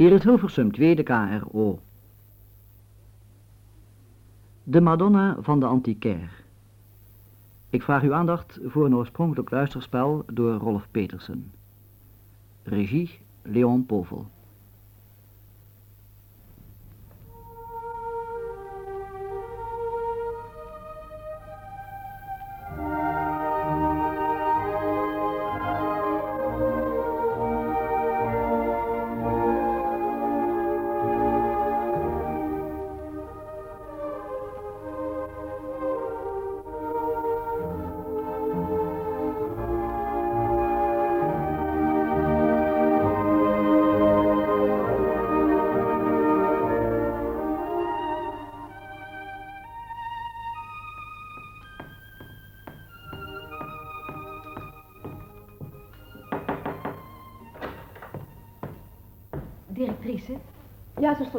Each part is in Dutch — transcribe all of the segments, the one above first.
Hier is Hilversum, tweede KRO. De Madonna van de Antiquaire. Ik vraag uw aandacht voor een oorspronkelijk luisterspel door Rolf Petersen. Regie Leon Povel.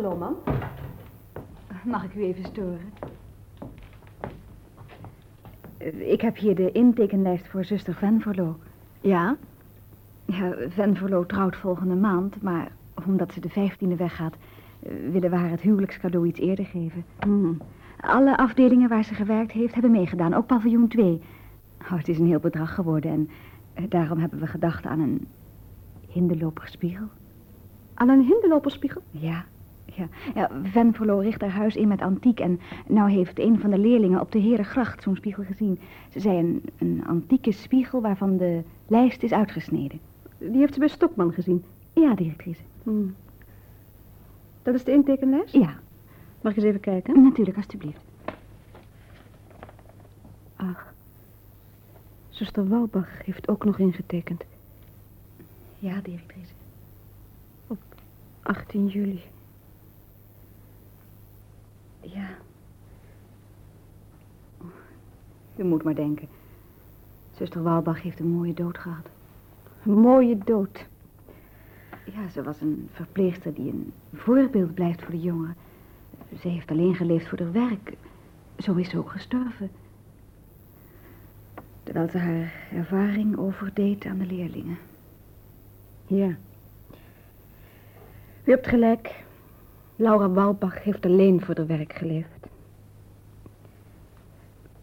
Lohman. mag ik u even storen? Ik heb hier de intekenlijst voor zuster Venverlo. Ja? Ja, Venverlo trouwt volgende maand, maar omdat ze de vijftiende weggaat... eh, willen we haar het huwelijkscadeau iets eerder geven. Hmm. Alle afdelingen waar ze gewerkt heeft hebben meegedaan, ook paviljoen 2. Oh, het is een heel bedrag geworden en eh, daarom hebben we gedacht aan een hinderloperspiegel. Aan een hinderloperspiegel? Ja, ja. ja richt haar huis in met antiek en nou heeft een van de leerlingen op de Herengracht zo'n spiegel gezien. Ze zei een, een antieke spiegel waarvan de lijst is uitgesneden. Die heeft ze bij Stokman gezien. Ja, directrice. Hmm. Dat is de intekenlijst? Ja, Mag ik eens even kijken? natuurlijk, alstublieft. Ach. Zuster Walbach heeft ook nog ingetekend. Ja, directrice. 18 juli. Ja. U moet maar denken. Zuster Walbach heeft een mooie dood gehad. Een mooie dood. Ja, ze was een verpleegster die een voorbeeld blijft voor de jongeren. Ze heeft alleen geleefd voor haar werk. Zo is ze ook gestorven. Terwijl ze haar ervaring overdeed aan de leerlingen. Ja. U hebt gelijk. Laura Walbach heeft alleen voor haar werk geleefd.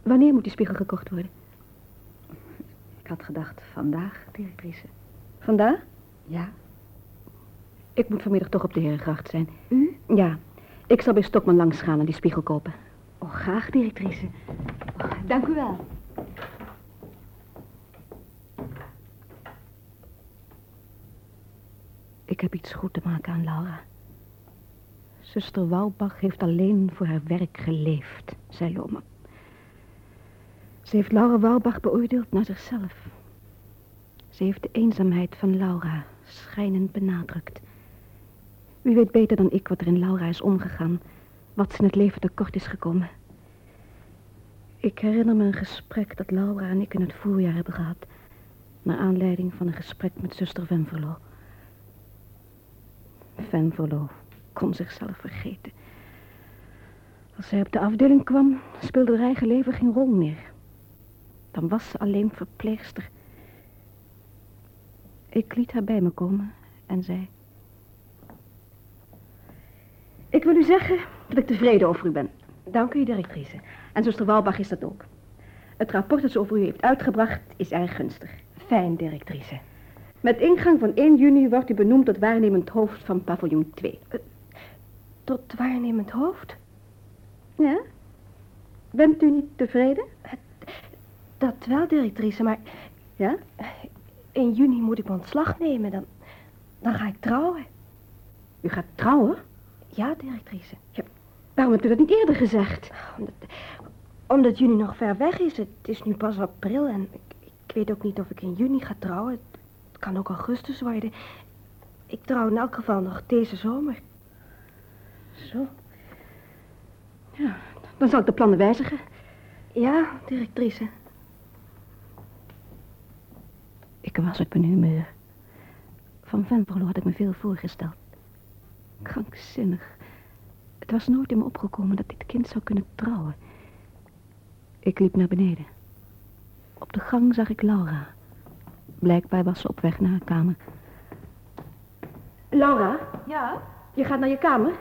Wanneer moet die spiegel gekocht worden? Ik had gedacht vandaag, directrice. Vandaag? Ja. Ik moet vanmiddag toch op de Herengracht zijn. U? Ja, ik zal bij Stokman langs gaan en die spiegel kopen. Oh, graag, directrice. Oh, dank u wel. Ik heb iets goed te maken aan Laura. Zuster Walbach heeft alleen voor haar werk geleefd, zei Lome. Ze heeft Laura Walbach beoordeeld naar zichzelf. Ze heeft de eenzaamheid van Laura schijnend benadrukt. Wie weet beter dan ik wat er in Laura is omgegaan, wat ze in het leven tekort is gekomen. Ik herinner me een gesprek dat Laura en ik in het voorjaar hebben gehad, naar aanleiding van een gesprek met zuster Venverlo. Venverlo kon zichzelf vergeten. Als zij op de afdeling kwam, speelde haar eigen leven geen rol meer. Dan was ze alleen verpleegster. Ik liet haar bij me komen en zei... Ik wil u zeggen dat ik tevreden over u ben. Dank u, directrice. En zuster Walbach is dat ook. Het rapport dat ze over u heeft uitgebracht is erg gunstig. Fijn, directrice. Met ingang van 1 juni wordt u benoemd tot waarnemend hoofd van paviljoen 2. Tot waarnemend hoofd? Ja? Bent u niet tevreden? Dat wel, directrice, maar... Ja? In juni moet ik mijn ontslag nemen, dan, dan ga ik trouwen. U gaat trouwen? Ja, directrice. Ja, waarom hebt u dat niet eerder gezegd? Omdat, omdat juni nog ver weg is. Het is nu pas april en ik, ik weet ook niet of ik in juni ga trouwen. Het, het kan ook augustus worden. Ik trouw in elk geval nog deze zomer. Zo. Ja, dan zal ik de plannen wijzigen. Ja, directrice. Ik was op een humeur. Van Venverlo had ik me veel voorgesteld. Krankzinnig. Het was nooit in me opgekomen dat dit kind zou kunnen trouwen. Ik liep naar beneden. Op de gang zag ik Laura. Blijkbaar was ze op weg naar haar kamer. Laura, Ja? je gaat naar je kamer?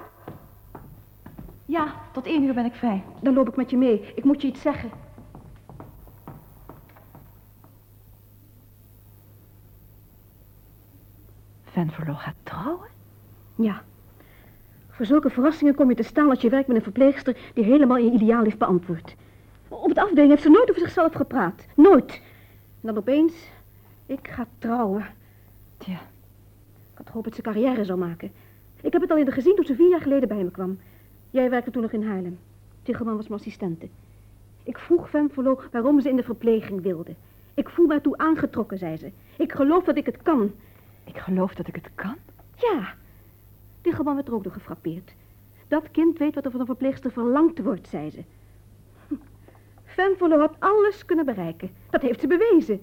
Ja, tot één uur ben ik vrij. Dan loop ik met je mee. Ik moet je iets zeggen. Venverlo gaat trouwen? Ja. Voor zulke verrassingen kom je te staan als je werkt met een verpleegster die helemaal je ideaal heeft beantwoord. Op het afdeling heeft ze nooit over zichzelf gepraat. Nooit. En dan opeens, ik ga trouwen. Tja. Ik had gehoopt dat ze carrière zou maken. Ik heb het al eerder gezien toen ze vier jaar geleden bij me kwam. Jij werkte toen nog in Haarlem. Tichelman was mijn assistente. Ik vroeg Venvolo waarom ze in de verpleging wilde. Ik voel mij toe aangetrokken, zei ze. Ik geloof dat ik het kan. Ik geloof dat ik het kan. Ja. Tichelman werd er ook door gefrappeerd. Dat kind weet wat er van een verpleegster verlangd wordt, zei ze. Hm. Venvolo had alles kunnen bereiken. Dat heeft ze bewezen.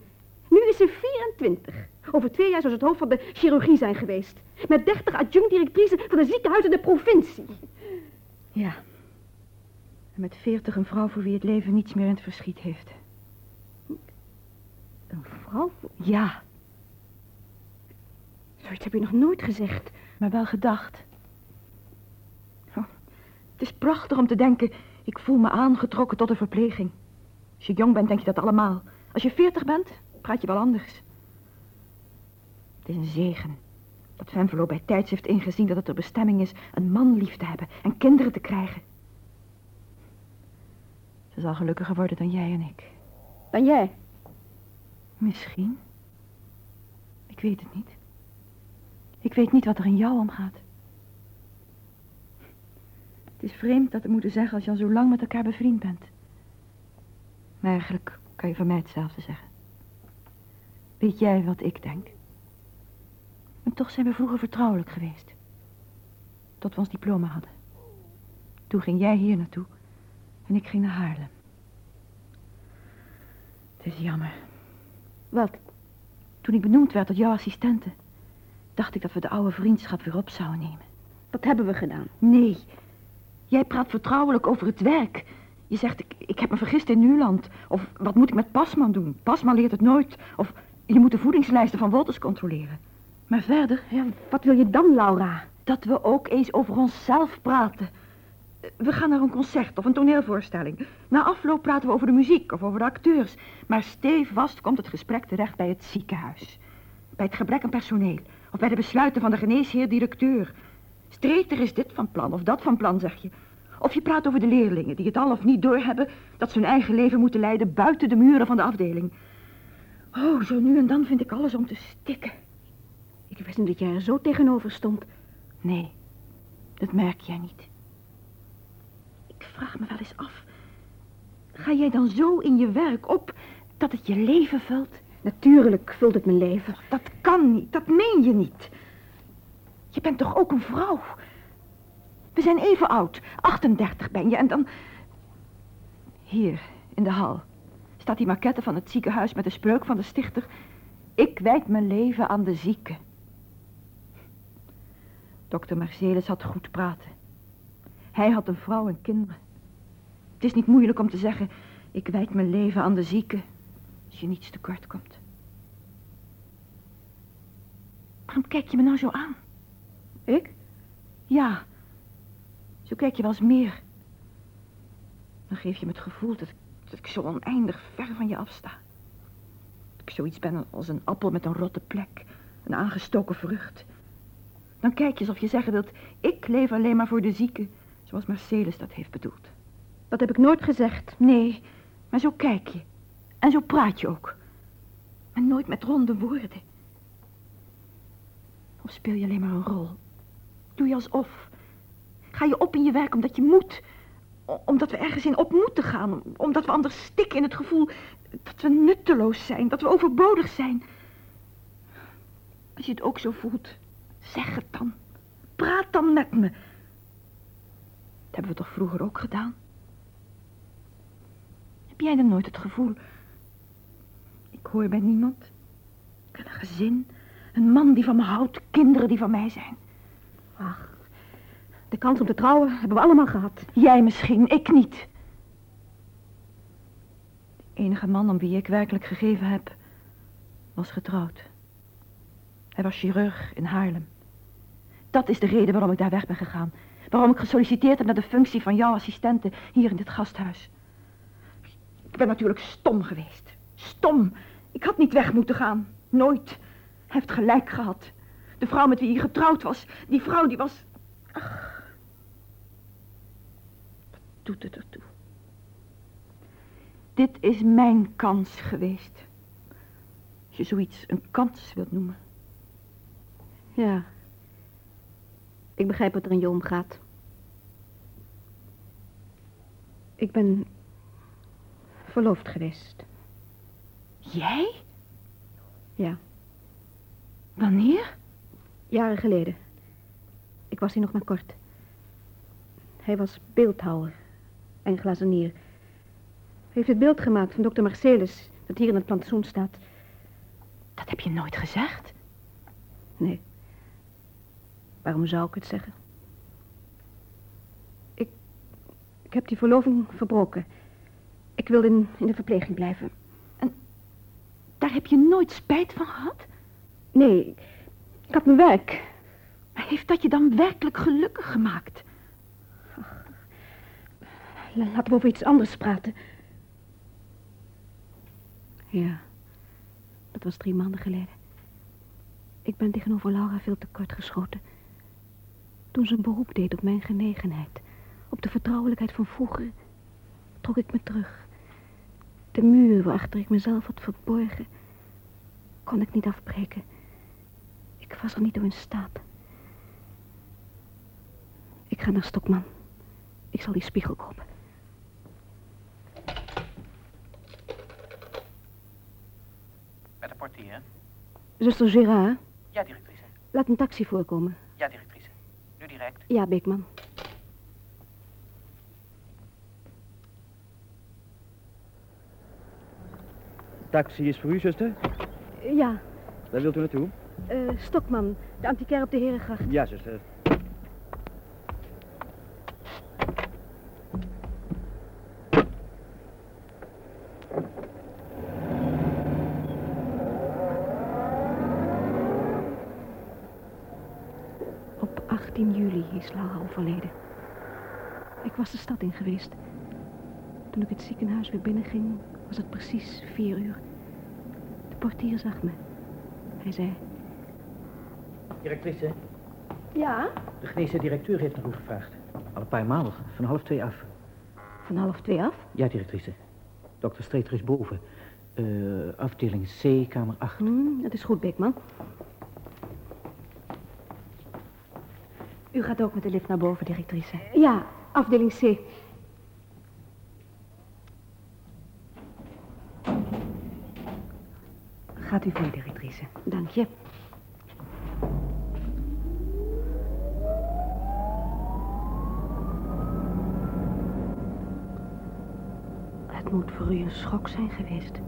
Nu is ze 24. Over twee jaar zou ze het hoofd van de chirurgie zijn geweest. Met 30 adjunct-directrices van de ziekenhuizen in de provincie. Ja. En met veertig een vrouw voor wie het leven niets meer in het verschiet heeft. Een vrouw? Ja, Zoiets heb je nog nooit gezegd. maar wel gedacht. Oh, het is prachtig om te denken, ik voel me aangetrokken tot de verpleging. Als je jong bent, denk je dat allemaal. Als je veertig bent, praat je wel anders. Het is een zegen dat Venvelo bij tijds heeft ingezien dat het de bestemming is een man lief te hebben en kinderen te krijgen. Ze zal gelukkiger worden dan jij en ik. Dan jij? Misschien. Ik weet het niet. Ik weet niet wat er in jou omgaat. Het is vreemd dat te moeten zeggen als je al zo lang met elkaar bevriend bent. Maar eigenlijk kan je van mij hetzelfde zeggen. Weet jij wat ik denk? En toch zijn we vroeger vertrouwelijk geweest. Tot we ons diploma hadden. Toen ging jij hier naartoe en ik ging naar Haarlem. Het is jammer. Wat? Toen ik benoemd werd tot jouw assistente, dacht ik dat we de oude vriendschap weer op zouden nemen. Dat hebben we gedaan. Nee, jij praat vertrouwelijk over het werk. Je zegt, ik, ik heb me vergist in Nuland. Of wat moet ik met Pasman doen? Pasman leert het nooit. Of je moet de voedingslijsten van Wolters controleren. Maar verder, Ja, wat wil je dan, Laura? dat we ook eens over onszelf praten. We gaan naar een concert of een toneelvoorstelling. Na afloop praten we over de muziek of over de acteurs. Maar stevast komt het gesprek terecht bij het ziekenhuis. Bij het gebrek aan personeel. Of bij de besluiten van de geneesheer-directeur. Streeter is dit van plan of dat van plan, zeg je. Of je praat over de leerlingen die het al of niet doorhebben... dat ze hun eigen leven moeten leiden buiten de muren van de afdeling. Oh, zo nu en dan vind ik alles om te stikken. Ik wist niet dat jij er zo tegenover stond. Nee, dat merk jij niet. Ik vraag me wel eens af. Ga jij dan zo in je werk op dat het je leven vult? Natuurlijk vult het mijn leven. Dat kan niet, dat meen je niet. Je bent toch ook een vrouw? We zijn even oud, 38 ben je en dan... Hier, in de hal, staat die maquette van het ziekenhuis met de spreuk van de stichter. Ik wijd mijn leven aan de zieken. Dokter Mercedes had goed praten. Hij had een vrouw en kinderen. Het is niet moeilijk om te zeggen, ik wijd mijn leven aan de zieken, als je niets tekort komt. Waarom kijk je me nou zo aan? Ik? Ja, zo kijk je wel eens meer. Dan geef je me het gevoel dat dat ik zo oneindig ver van je afsta. Dat ik zoiets ben als een appel met een rotte plek, een aangestoken vrucht. Dan kijk je alsof je zeggen wilt, ik leef alleen maar voor de zieken, zoals Marcellus dat heeft bedoeld. Dat heb ik nooit gezegd. Nee, maar zo kijk je. En zo praat je ook. Maar nooit met ronde woorden. Of speel je alleen maar een rol? Doe je alsof? Ga je op in je werk omdat je moet? Omdat we ergens in op moeten gaan? Omdat we anders stikken in het gevoel dat we nutteloos zijn, dat we overbodig zijn? Als je het ook zo voelt, zeg het dan. Praat dan met me. Dat hebben we toch vroeger ook gedaan? Heb jij dan nooit het gevoel... Ik hoor bij niemand. Ik heb een gezin. Een man die van me houdt. Kinderen die van mij zijn. Ach, de kans om te trouwen hebben we allemaal gehad. Jij misschien, ik niet. De enige man om wie ik werkelijk gegeven heb... was getrouwd. Hij was chirurg in Haarlem. Dat is de reden waarom ik daar weg ben gegaan. Waarom ik gesolliciteerd heb naar de functie van jouw assistente hier in dit gasthuis. Ik ben natuurlijk stom geweest. Stom. Ik had niet weg moeten gaan. Nooit. Hij heeft gelijk gehad. De vrouw met wie hij getrouwd was, die vrouw die was... Ach. Wat doet het ertoe? Dit is mijn kans geweest. Als je zoiets een kans wilt noemen. Ja. Ik begrijp wat er in je omgaat. Ik ben verloofd geweest. Jij? Ja, Wanneer? jaren geleden. Ik was hier nog maar kort. Hij was beeldhouwer en glazenier. Hij heeft het beeld gemaakt van dokter Marcelis, dat hier in het plantsoen staat. Dat heb je nooit gezegd. Nee. Waarom zou ik het zeggen? Ik, ik heb die verloving verbroken. Ik wil in, in de verpleging blijven. Daar heb je nooit spijt van gehad? Nee, ik, had mijn werk. Maar heeft dat je dan werkelijk gelukkig gemaakt? La- Laten we over iets anders praten. Ja, dat was drie maanden geleden. Ik ben tegenover Laura veel te kort geschoten. Toen ze een beroep deed op mijn genegenheid, op de vertrouwelijkheid van vroeger, trok ik me terug. De muur waarachter ik mezelf had verborgen, kon ik niet afbreken. Ik was er niet toe in staat. Ik ga naar Stokman. Ik zal die spiegel kopen. Met de portier, Zuster Gérard, Ja, directrice. laat een taxi voorkomen. Ja, directrice. Nu direct. Ja, Beekman. Taxi is voor u, zuster. Ja, Waar wilt u naartoe? eh, Stokman, de antiquaire op de Herengracht. Ja, zuster. Op 18 is. Ik was de stad in geweest. Toen ik het ziekenhuis weer binnenging, was het precies vier uur. De portier zag me. Hij zei... Directrice, Ja? de geneesde directeur heeft naar u gevraagd. Al een paar maanden, van half twee af. Van half twee af? Ja, directrice. Dokter Streeter is boven. Eh, afdeling C, kamer 8. Hm, dat is goed, Beekman. U gaat ook met de lift naar boven, directrice. Ja, afdeling C. Gaat u voor, directrice. Dank je. Het moet voor u een schok zijn geweest.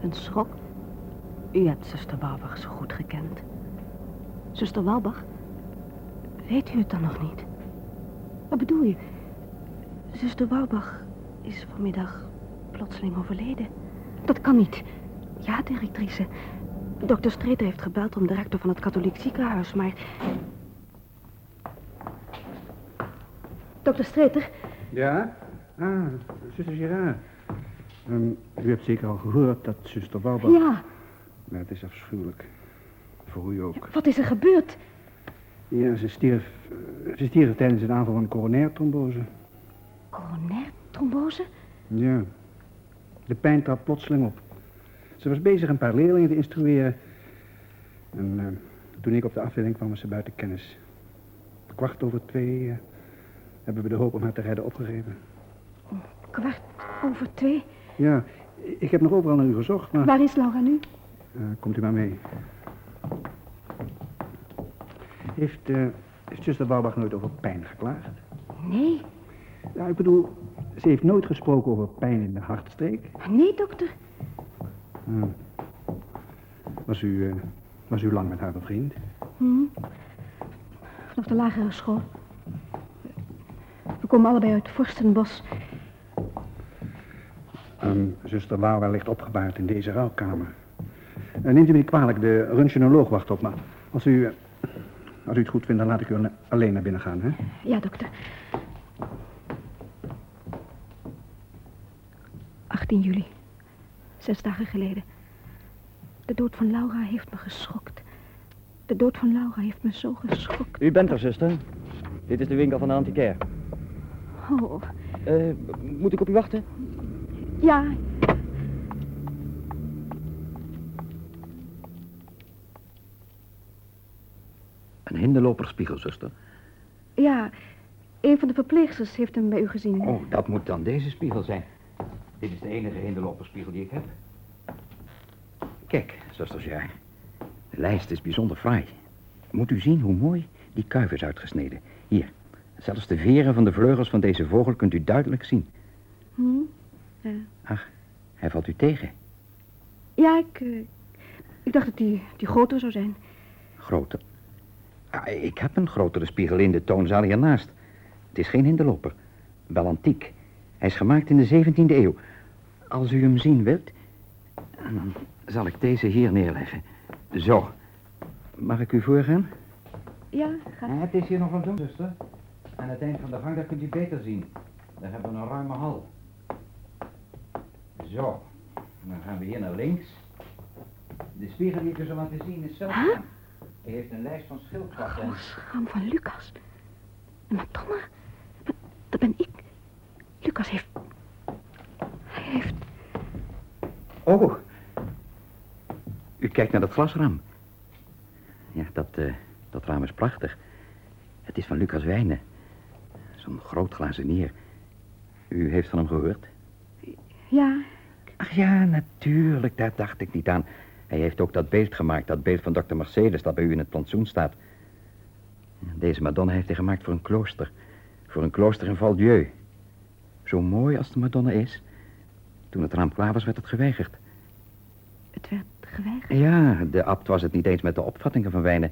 Een schok? U hebt zuster Walbach zo goed gekend. Zuster Walbach? Weet u het dan nog niet? Wat bedoel je? Zuster Walbach is vanmiddag plotseling overleden. Dat kan niet. Ja, directrice. Dokter Streeter heeft gebeld om de rector van het katholiek ziekenhuis, maar... Dokter Streeter? Ja? Ah, zuster Gerard. Ehm, u hebt zeker al gehoord dat zuster Walbach... Ja, Ja, het is afschuwelijk. Voor u ook. wat is er gebeurd? Ja, ze stierf, eh, ze stierf tijdens een aanval van coronair trombose. Coronair trombose? Ja. De pijn trad plotseling op. Ze was bezig een paar leerlingen te instrueren. En eh, toen ik op de afdeling kwam, was ze buiten kennis. Kwart over twee eh, hebben we de hoop om haar te redden opgegeven. Kwart over twee. Ja, ik heb nog overal naar u gezocht, maar... Waar is Laura nu? Komt u maar mee. Heeft, heeft zuster Walbach nooit over pijn geklaagd? Nee, Ja, ik bedoel, ze heeft nooit gesproken over pijn in de hartstreek. nee, dokter. Hm. Was, u, eh, was u lang met haar bevriend? Hm. Vanaf de lagere school. We komen allebei uit Vorstenbos. Ehm, zuster Laura ligt opgebaard in deze rouwkamer. Eh, neemt u me niet kwalijk, de röntgenoloog wacht op me. Als u, Als u het goed vindt, dan laat ik u alle- alleen naar binnen gaan, hè? Ja, dokter. 18 juli. Zes dagen geleden. De dood van Laura heeft me geschokt. De dood van Laura heeft me zo geschokt. U bent er, zuster. Dit is de winkel van de antiquaire. Oh, Eh, moet ik op u wachten? ja. Een hinderloperspiegel, zuster. Ja, een van de verpleegsters heeft hem bij u gezien. Oh, dat moet dan deze spiegel zijn. Dit is de enige hinderloperspiegel die ik heb. Kijk, zuster Jaar. De lijst is bijzonder fraai. Moet u zien hoe mooi die kuif is uitgesneden. Hier, zelfs de veren van de vleugels van deze vogel kunt u duidelijk zien. Hm? Ja. Ach, hij valt u tegen. Ja, ik, eh, ik dacht dat die, die groter zou zijn. Groter. Ah, ik heb een grotere spiegel in de toonzaal hiernaast. Het is geen hinderloper. Wel antiek. Hij is gemaakt in de 17e eeuw. Als u hem zien wilt, dan zal ik deze hier neerleggen. Zo. Mag ik u voorgaan? Ja, ga. Het is hier nog wat doen, zuster. Aan het eind van de gang, daar kunt u beter zien. Daar hebben we een ruime hal. Zo. Dan gaan we hier naar links. De spiegel die ik u zal laten zien is zeldzaam. Hij heeft een lijst van schildpadden. en- Schaam van Lucas. En Madonna? Dat ben ik. Lucas heeft... Hij heeft... Oh. U kijkt naar dat glasraam. Ja, dat, eh, dat raam is prachtig. Het is van Lucas Wijnen. Zo'n groot glazenier. U heeft van hem gehoord? Ja, Ach ja, natuurlijk. Daar dacht ik niet aan. Hij heeft ook dat beeld gemaakt. Dat beeld van dokter Mercedes dat bij u in het plantsoen staat. Deze Madonna heeft hij gemaakt voor een klooster. Voor een klooster in Val-Dieu. Zo mooi als de Madonna is. Toen het raam klaar was, werd het geweigerd. het werd geweigerd. Ja, de abt was het niet eens met de opvattingen van Wijnen.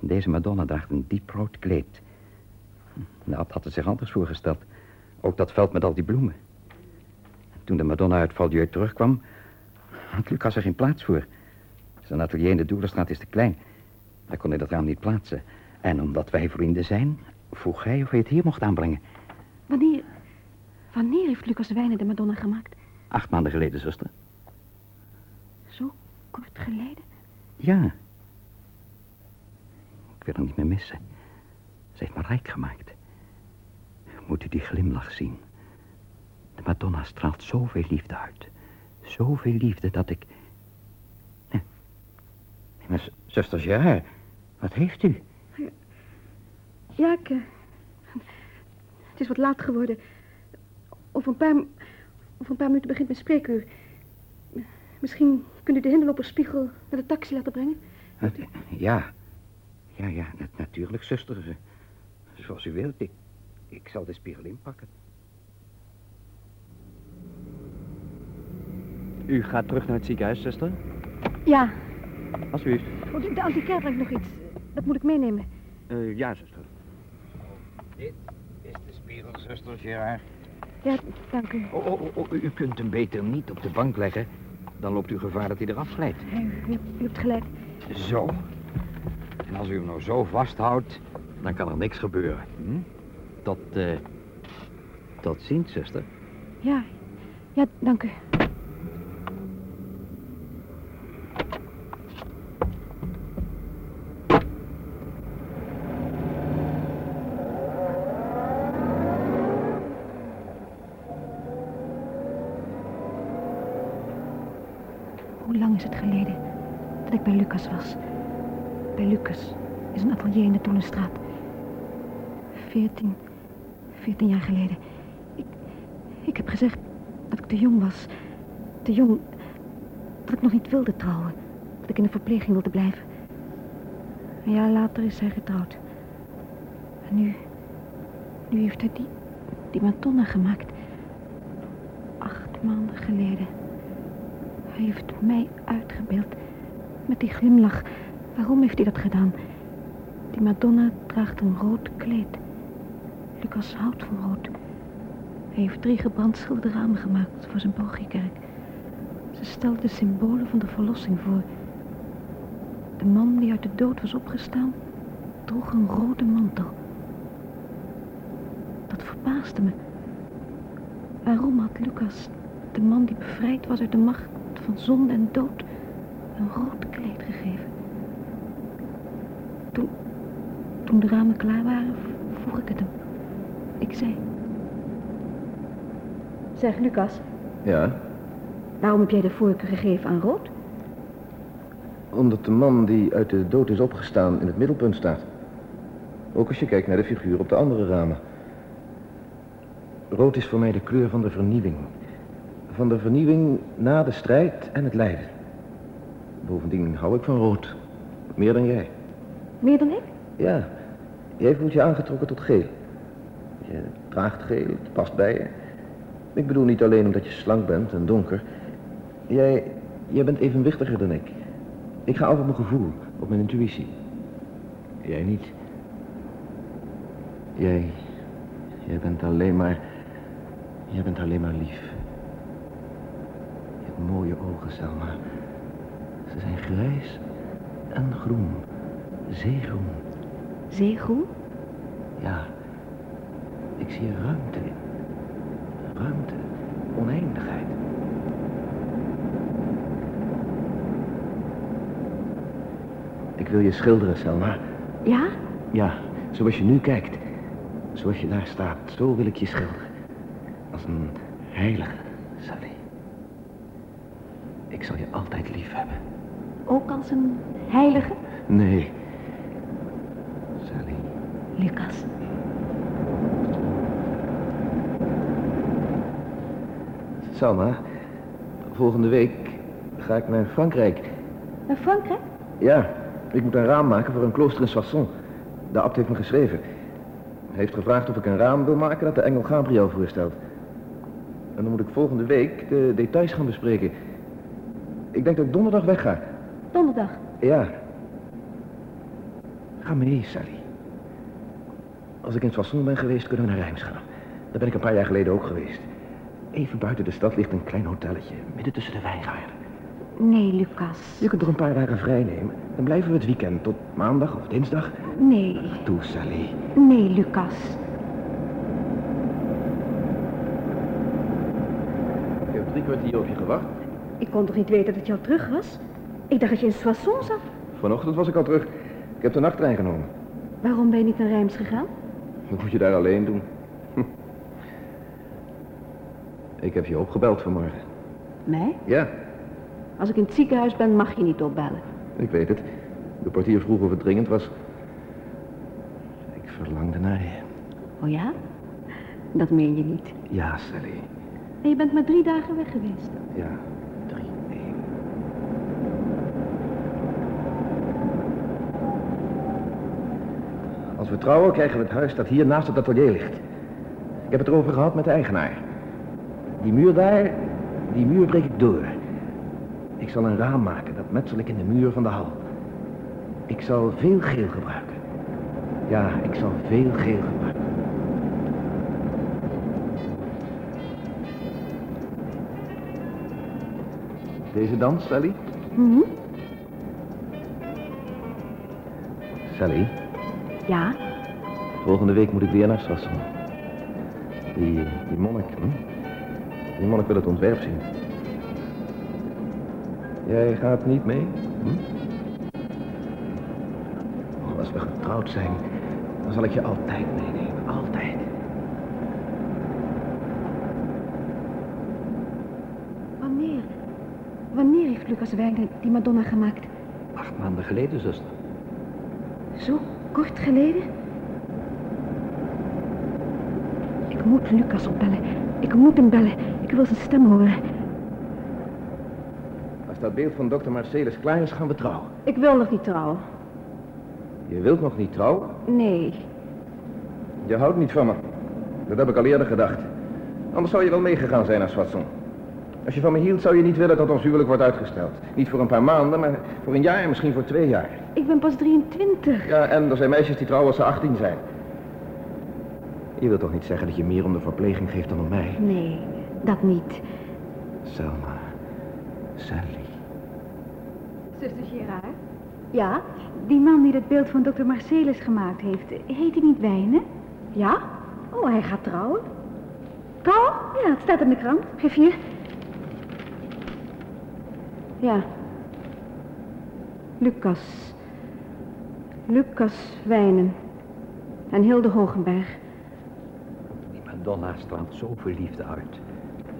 Deze Madonna draagt een dieprood kleed. De abt had het zich anders voorgesteld. Ook dat veld met al die bloemen. Toen de Madonna uit Val-Dieu terugkwam, had Lucas er geen plaats voor. Zijn atelier in de Doelerstraat is te klein. Hij kon hij dat raam niet plaatsen. En omdat wij vrienden zijn, vroeg hij of hij het hier mocht aanbrengen. Wanneer... Wanneer heeft Lucas Wijnen de Madonna gemaakt? Acht maanden geleden, zuster. Zo kort geleden? Ja. Ik wil haar niet meer missen. Ze heeft me rijk gemaakt. Moet u die glimlach zien. De Madonna straalt zoveel liefde uit. Zoveel liefde dat ik... Nee, Nee, maar zuster Gerard, wat heeft u? Ja, ik... eh, Het is wat laat geworden. Over een paar... Over een paar minuten begint mijn spreekuur. Misschien kunt u de hinderloperspiegel naar de taxi laten brengen? Wat- Ja. Ja, ja, na- natuurlijk, zuster. Eh, Zoals u wilt. Ik, ik zal de spiegel inpakken. U gaat terug naar het ziekenhuis, zuster? Ja, Alsjeblieft. oh, de, de antiquaire brengt nog iets. Dat moet ik meenemen. Eh, ja, zuster. Dit is de spiegel, zuster Gerard. Ja, dank u. Oh, oh, oh, u kunt hem beter niet op de bank leggen. Dan loopt u gevaar dat hij eraf glijdt. U, u hebt gelijk. Zo. En als u hem nou zo vasthoudt, dan kan er niks gebeuren. Hm? Tot, eh... Tot ziens, zuster. Ja, ja, dank u. Hoe lang is het geleden dat ik bij Lucas was? Bij Lucas is een atelier in de Toelenstraat. Veertien, veertien jaar geleden. Ik, ik heb gezegd dat ik te jong was. Te jong dat ik nog niet wilde trouwen. Dat ik in de verpleging wilde blijven. Een jaar later is hij getrouwd. En nu, nu heeft hij die, die Madonna gemaakt. Acht maanden geleden. Hij heeft mij uitgebeeld. Met die glimlach. Waarom heeft hij dat gedaan? Die Madonna draagt een rood kleed. Lucas houdt van rood. Hij heeft drie gebrandschilderde ramen gemaakt voor zijn parochiekerk. Ze stelden de symbolen van de verlossing voor. De man die uit de dood was opgestaan droeg een rode mantel. Dat verbaasde me. Waarom had Lucas, de man die bevrijd was uit de macht van zonde en dood, een rood kleed gegeven? Toen, toen de ramen klaar waren, vroeg ik het hem. Ik zei... Zeg, Lucas, Ja, waarom heb jij de voorkeur gegeven aan rood? omdat de man die uit de dood is opgestaan in het middelpunt staat. Ook als je kijkt naar de figuur op de andere ramen. Rood is voor mij de kleur van de vernieuwing. Van de vernieuwing na de strijd en het lijden. Bovendien hou ik van rood. Meer dan jij. Meer dan ik? Ja, jij voelt je aangetrokken tot geel. Je draagt geel, het past bij je. Ik bedoel niet alleen omdat je slank bent en donker. Jij, jij bent evenwichtiger dan ik. Ik ga af op mijn gevoel, op mijn intuïtie. Jij niet. Jij, jij bent alleen maar, jij bent alleen maar lief. Je hebt mooie ogen, Selma. Ze zijn grijs en groen. Zeegroen. Zeegroen? Ja, ik zie ruimte in. Ruimte, oneindigheid. Ik wil je schilderen, Selma. Ja? Ja, zoals je nu kijkt. Zoals je daar staat, zo wil ik je schilderen. Als een heilige, Sally. Ik zal je altijd lief hebben. Ook als een heilige? Nee. Sally. Lucas. Selma, volgende week ga ik naar Frankrijk. Naar Frankrijk? Ja, ik moet een raam maken voor een klooster in Soissons. De abt heeft me geschreven. Hij heeft gevraagd of ik een raam wil maken dat de engel Gabriel voorstelt. En dan moet ik volgende week de details gaan bespreken. Ik denk dat ik donderdag wegga. Donderdag. Ja. Ga mee, Sally. Als ik in Soissons ben geweest, kunnen we naar Rijms gaan. Daar ben ik een paar jaar geleden ook geweest. Even buiten de stad ligt een klein hotelletje, midden tussen de wijngaarden. Nee, Lucas. Je kunt er een paar dagen vrij nemen. Dan blijven we het weekend tot maandag of dinsdag. Nee. Toe, Sally. Nee, Lucas. Ik heb drie kwartier op je gewacht. Ik kon toch niet weten dat je al terug was? Ik dacht dat je in Soissons zat. Vanochtend was ik al terug. Ik heb de nachttrein genomen. Waarom ben je niet naar Rijms gegaan? Wat moet je daar alleen doen? Hm. Ik heb je opgebeld vanmorgen. Mij? Ja, Als ik in het ziekenhuis ben, mag je niet opbellen. ik weet het. De portier vroeg of het dringend was. Ik verlangde naar je. Oh ja? Dat meen je niet. Ja, Sally. En je bent maar drie dagen weg geweest. Ja, drie. Als we trouwen, krijgen we het huis dat hier naast het atelier ligt. Ik heb het erover gehad met de eigenaar. Die muur daar, die muur breek ik door. Ik zal een raam maken, dat metsel ik in de muur van de hal. Ik zal veel geel gebruiken. Ja, ik zal veel geel gebruiken. Deze dans, Sally? Mhm. Sally, Ja? volgende week moet ik weer naar Soissons. Die, die monnik, hm? Die monnik wil het ontwerp zien. Jij gaat niet mee? Hm? Oh, als we getrouwd zijn, dan zal ik je altijd meenemen. Altijd. Wanneer? Wanneer heeft Lucas Wijner die Madonna gemaakt? Acht maanden geleden, zuster. Zo kort geleden? Ik moet Lucas opbellen. Ik moet hem bellen. Ik wil zijn stem horen. Als dat beeld van dokter Marcelis klaar is, gaan we trouwen. Ik wil nog niet trouwen. Je wilt nog niet trouwen? Nee. Je houdt niet van me. Dat heb ik al eerder gedacht. Anders zou je wel meegegaan zijn naar Soissons. Als je van me hield, zou je niet willen dat ons huwelijk wordt uitgesteld. Niet voor een paar maanden, maar voor een jaar, misschien voor twee jaar. Ik ben pas 23. Ja, en er zijn meisjes die trouwen als ze 18 zijn. Je wilt toch niet zeggen dat je meer om de verpleging geeft dan om mij? Nee, dat niet. Selma. Sally. Zuster Gerard? Ja? Die man die dat beeld van dokter Marcelis gemaakt heeft, heet hij niet Wijnen? Ja? Oh, hij gaat trouwen. Trouwen? Ja, het staat in de krant. Geef hier. Ja. Lucas. Lucas Wijnen. En Hilde Hogenberg. Die Madonna straalt zoveel liefde uit.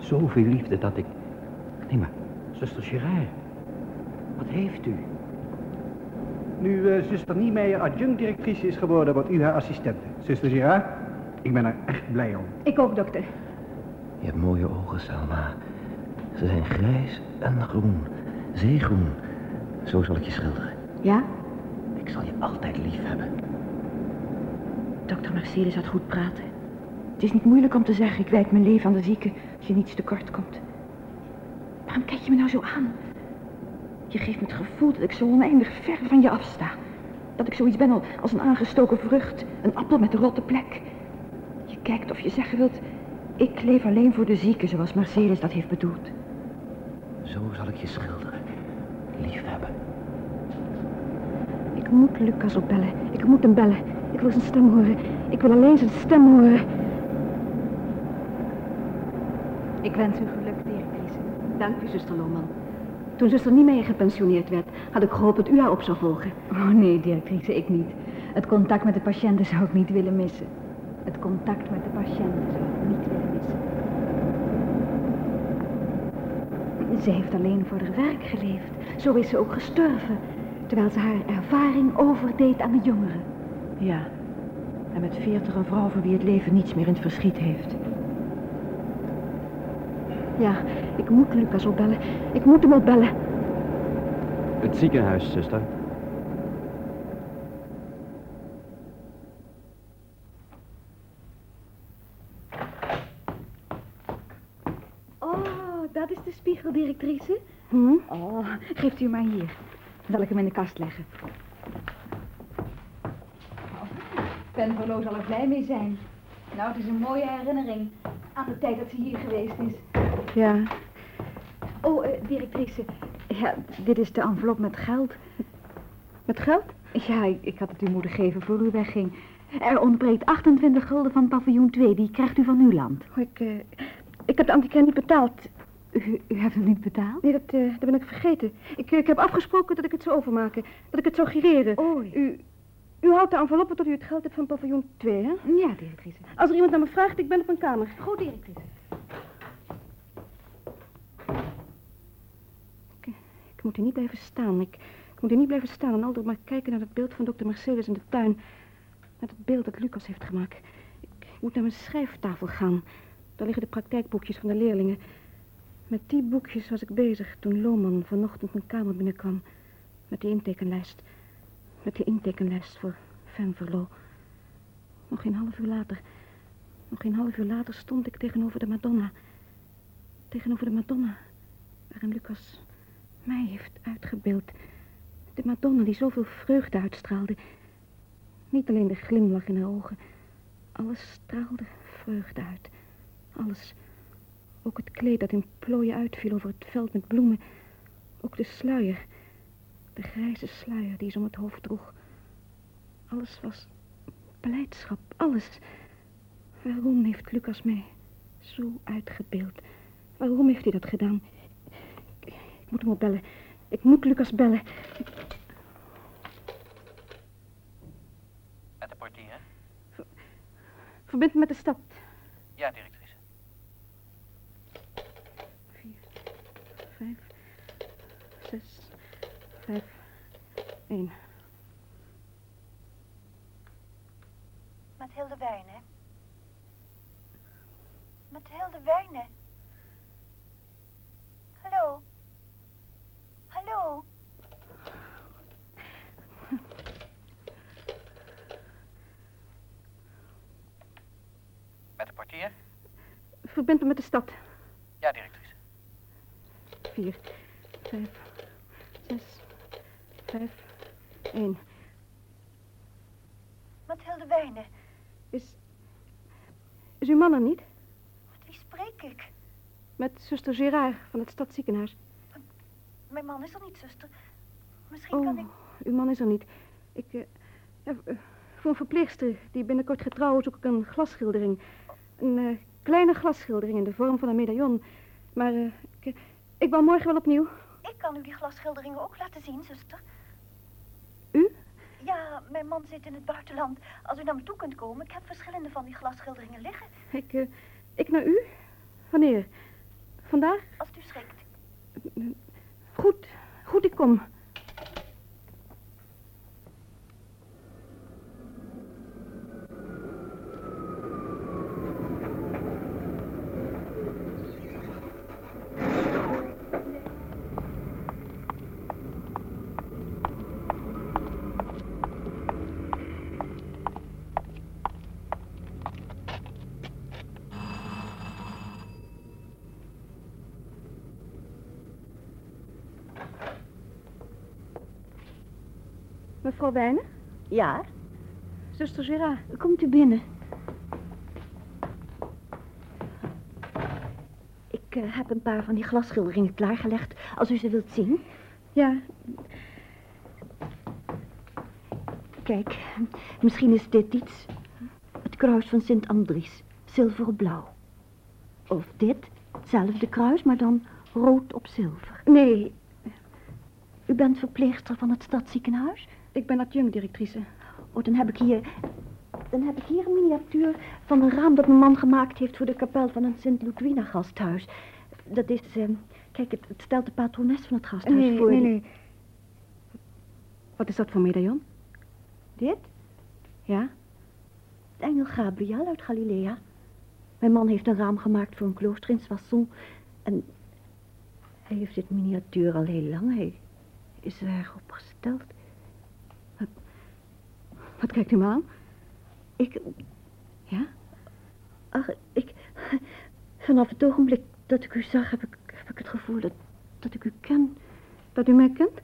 Zoveel liefde dat ik... Nee, maar, zuster Gerard. Wat heeft u? Nu eh, zuster Niemeyer adjunct-directrice is geworden, wordt u haar assistente. Zuster Girard, ik ben er echt blij om. Ik ook, dokter. Je hebt mooie ogen, Selma. Ze zijn grijs en groen. Zeegroen. Zo zal ik je schilderen. Ja? Ik zal je altijd lief hebben. Dokter Mercedes had goed praten. Het is niet moeilijk om te zeggen, ik wijk mijn leven aan de zieke als je niets tekort komt. Waarom kijk je me nou zo aan? Je geeft me het gevoel dat ik zo oneindig ver van je afsta. Dat ik zoiets ben als een aangestoken vrucht, een appel met een rotte plek. Je kijkt of je zeggen wilt, ik leef alleen voor de zieke zoals Mercedes dat heeft bedoeld. Zo zal ik je schilderen. Lief hebben. Ik moet Lucas opbellen. Ik moet hem bellen. Ik wil zijn stem horen. Ik wil alleen zijn stem horen. Ik wens u geluk, directrice. Dank u, zuster Lohman. Toen zuster Niemeyer gepensioneerd werd, had ik gehoopt dat u haar op zou volgen. Oh nee, directrice, ik niet. Het contact met de patiënten zou ik niet willen missen. Het contact met de patiënten zou ik niet willen missen. Ze heeft alleen voor haar werk geleefd. Zo is ze ook gestorven. Terwijl ze haar ervaring overdeed aan de jongeren. Ja, en met veertig een vrouw voor wie het leven niets meer in het verschiet heeft. Ja, ik moet Lucas opbellen. Ik moet hem opbellen. Het ziekenhuis, zuster. Oh, dat is de spiegeldirectrice? Hm? Oh, geeft u maar hier. Dan zal ik hem in de kast leggen. Oh, Penverlo zal er blij mee zijn. Nou, het is een mooie herinnering aan de tijd dat ze hier geweest is. Ja. Oh, eh, directrice. Ja, dit is de envelop met geld. Met geld? Ja, ik, ik had het u moeten geven voor u wegging. Er ontbreekt 28 gulden van paviljoen 2. Die krijgt u van uw land. Oh, ik, eh, ik heb de antiquaire niet betaald. U, u heeft hem niet betaald? Nee, dat, eh, dat ben ik vergeten. Ik, ik heb afgesproken dat ik het zou overmaken. Dat ik het zou gireren. Oh, U, u houdt de enveloppe tot u het geld hebt van paviljoen 2, hè? ja, directrice. Als er iemand naar me vraagt, ik ben op mijn kamer. Goed, directrice. Moet hier niet blijven staan. Ik, moet hier niet blijven staan en altijd maar kijken naar het beeld van dokter Mercedes in de tuin. Naar het beeld dat Lucas heeft gemaakt. Ik, moet naar mijn schrijftafel gaan. Daar liggen de praktijkboekjes van de leerlingen. Met die boekjes was ik bezig toen Lohman vanochtend mijn kamer binnenkwam. Met die intekenlijst. Met die intekenlijst voor Venverlo. Nog geen half uur later. Nog geen half uur later stond ik tegenover de Madonna. Tegenover de Madonna. Waarin Lucas mij heeft uitgebeeld. De Madonna die zoveel vreugde uitstraalde. Niet alleen de glimlach in haar ogen. Alles straalde vreugde uit. Alles. Ook het kleed dat in plooien uitviel over het veld met bloemen. Ook de sluier. De grijze sluier die ze om het hoofd droeg. Alles was blijdschap. Alles. Waarom heeft Lucas mij zo uitgebeeld? Waarom heeft hij dat gedaan? Ik moet hem opbellen. Ik moet Lucas bellen. Met de portier? Verbind me met de stad. Ja, directrice. Vier, vijf, zes, vijf, één. Met Hilde Wijnen. Met Hilde Wijnen. Hallo. Hallo. Met de portier? Verbind me met de stad. Ja, directrice. Vier, vijf, zes, vijf, één. Met Hilde Wijnen. Is, is uw man er niet? Met wie spreek ik? Met zuster Gerard van het stadsziekenhuis. Mijn man is er niet, zuster. Misschien kan ik... Oh, uw man is er niet. Ik, eh, eh, voor een verpleegster die binnenkort gaat trouwen zoek ik een glasschildering. Een eh, kleine glasschildering in de vorm van een medaillon. Maar ik, ik bel morgen wel opnieuw. Ik kan u die glasschilderingen ook laten zien, zuster. U? Ja, mijn man zit in het buitenland. Als u naar me toe kunt komen, ik heb verschillende van die glasschilderingen liggen. Ik, ik naar u? Wanneer? Vandaag? Als het u schrikt. Goed, goed, ik kom. Mevrouw Wijnen? Ja, Zuster Gerard. komt u binnen. Ik eh, heb een paar van die glasschilderingen klaargelegd, als u ze wilt zien. Ja, Kijk, misschien is dit iets. Het kruis van Sint Andries, zilverblauw. Of dit, hetzelfde kruis, maar dan rood op zilver. nee, U bent verpleegster van het stadsziekenhuis? Ik ben adjunct-directrice. Oh, dan heb ik hier... Dan heb ik hier een miniatuur van een raam dat mijn man gemaakt heeft voor de kapel van het Sint-Ludwina gasthuis. Dat is, eh, kijk, het, het stelt de patrones van het gasthuis Nee, voor. nee, die- nee. Wat is dat voor medaillon? Dit? Ja? De engel Gabriel uit Galilea. Mijn man heeft een raam gemaakt voor een klooster in Soissons. En hij heeft dit miniatuur al heel lang. Hij is er erg op gesteld. Wat kijkt u me aan? Ik, Ja? ach, ik, vanaf het ogenblik dat ik u zag, heb ik, heb ik het gevoel dat, dat ik u ken. Dat u mij kent?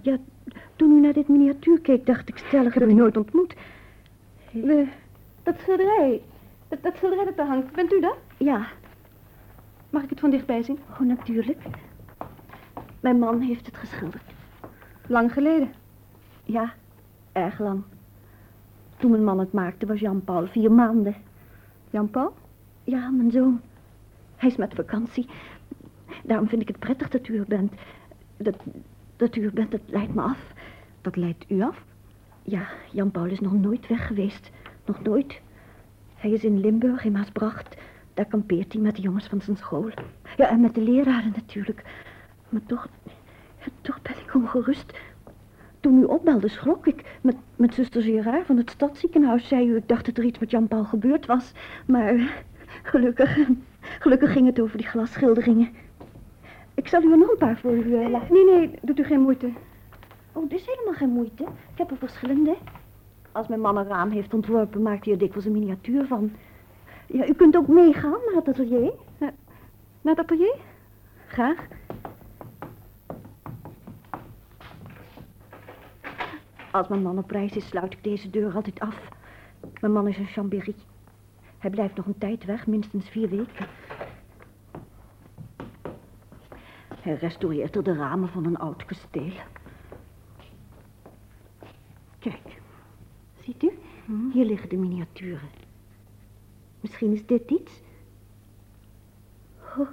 Ja, toen u naar dit miniatuur keek, dacht ik stellig Ik heb dat u u... nooit ontmoet. We, dat schilderij. Dat, dat schilderij dat daar hangt. Bent u dat? Ja, Mag ik het van dichtbij zien? oh natuurlijk. Mijn man heeft het geschilderd. Lang geleden. Ja, erg lang. Toen mijn man het maakte was Jan-Paul vier maanden. Jan-Paul? Ja, mijn zoon. Hij is met vakantie. Daarom vind ik het prettig dat u er bent. Dat, dat u er bent, dat leidt me af. Dat leidt u af? Ja, Jan-Paul is nog nooit weg geweest. Nog nooit. Hij is in Limburg, in Maasbracht. Daar kampeert hij met de jongens van zijn school. Ja, en met de leraren natuurlijk. Maar toch, toch ben ik ongerust. Toen u opbelde, schrok ik. Met, met zuster Gerard van het stadsziekenhuis zei u... ik dacht dat er iets met Jan-Paul gebeurd was. Maar gelukkig, gelukkig ging het over die glasschilderingen. Ik zal u er nog een paar voor u eh, laten. Nee, nee, doet u geen moeite. Oh, dit is helemaal geen moeite. Ik heb er verschillende. Als mijn man een raam heeft ontworpen, maakt hij er dikwijls een miniatuur van. Ja, u kunt ook meegaan naar het atelier. Naar het atelier? Graag. Als mijn man op reis is, sluit ik deze deur altijd af. Mijn man is een Chambéry. Hij blijft nog een tijd weg, minstens vier weken. Hij restaureert er de ramen van een oud kasteel. Kijk, ziet u? Hier liggen de miniaturen. Misschien is dit iets. Oh,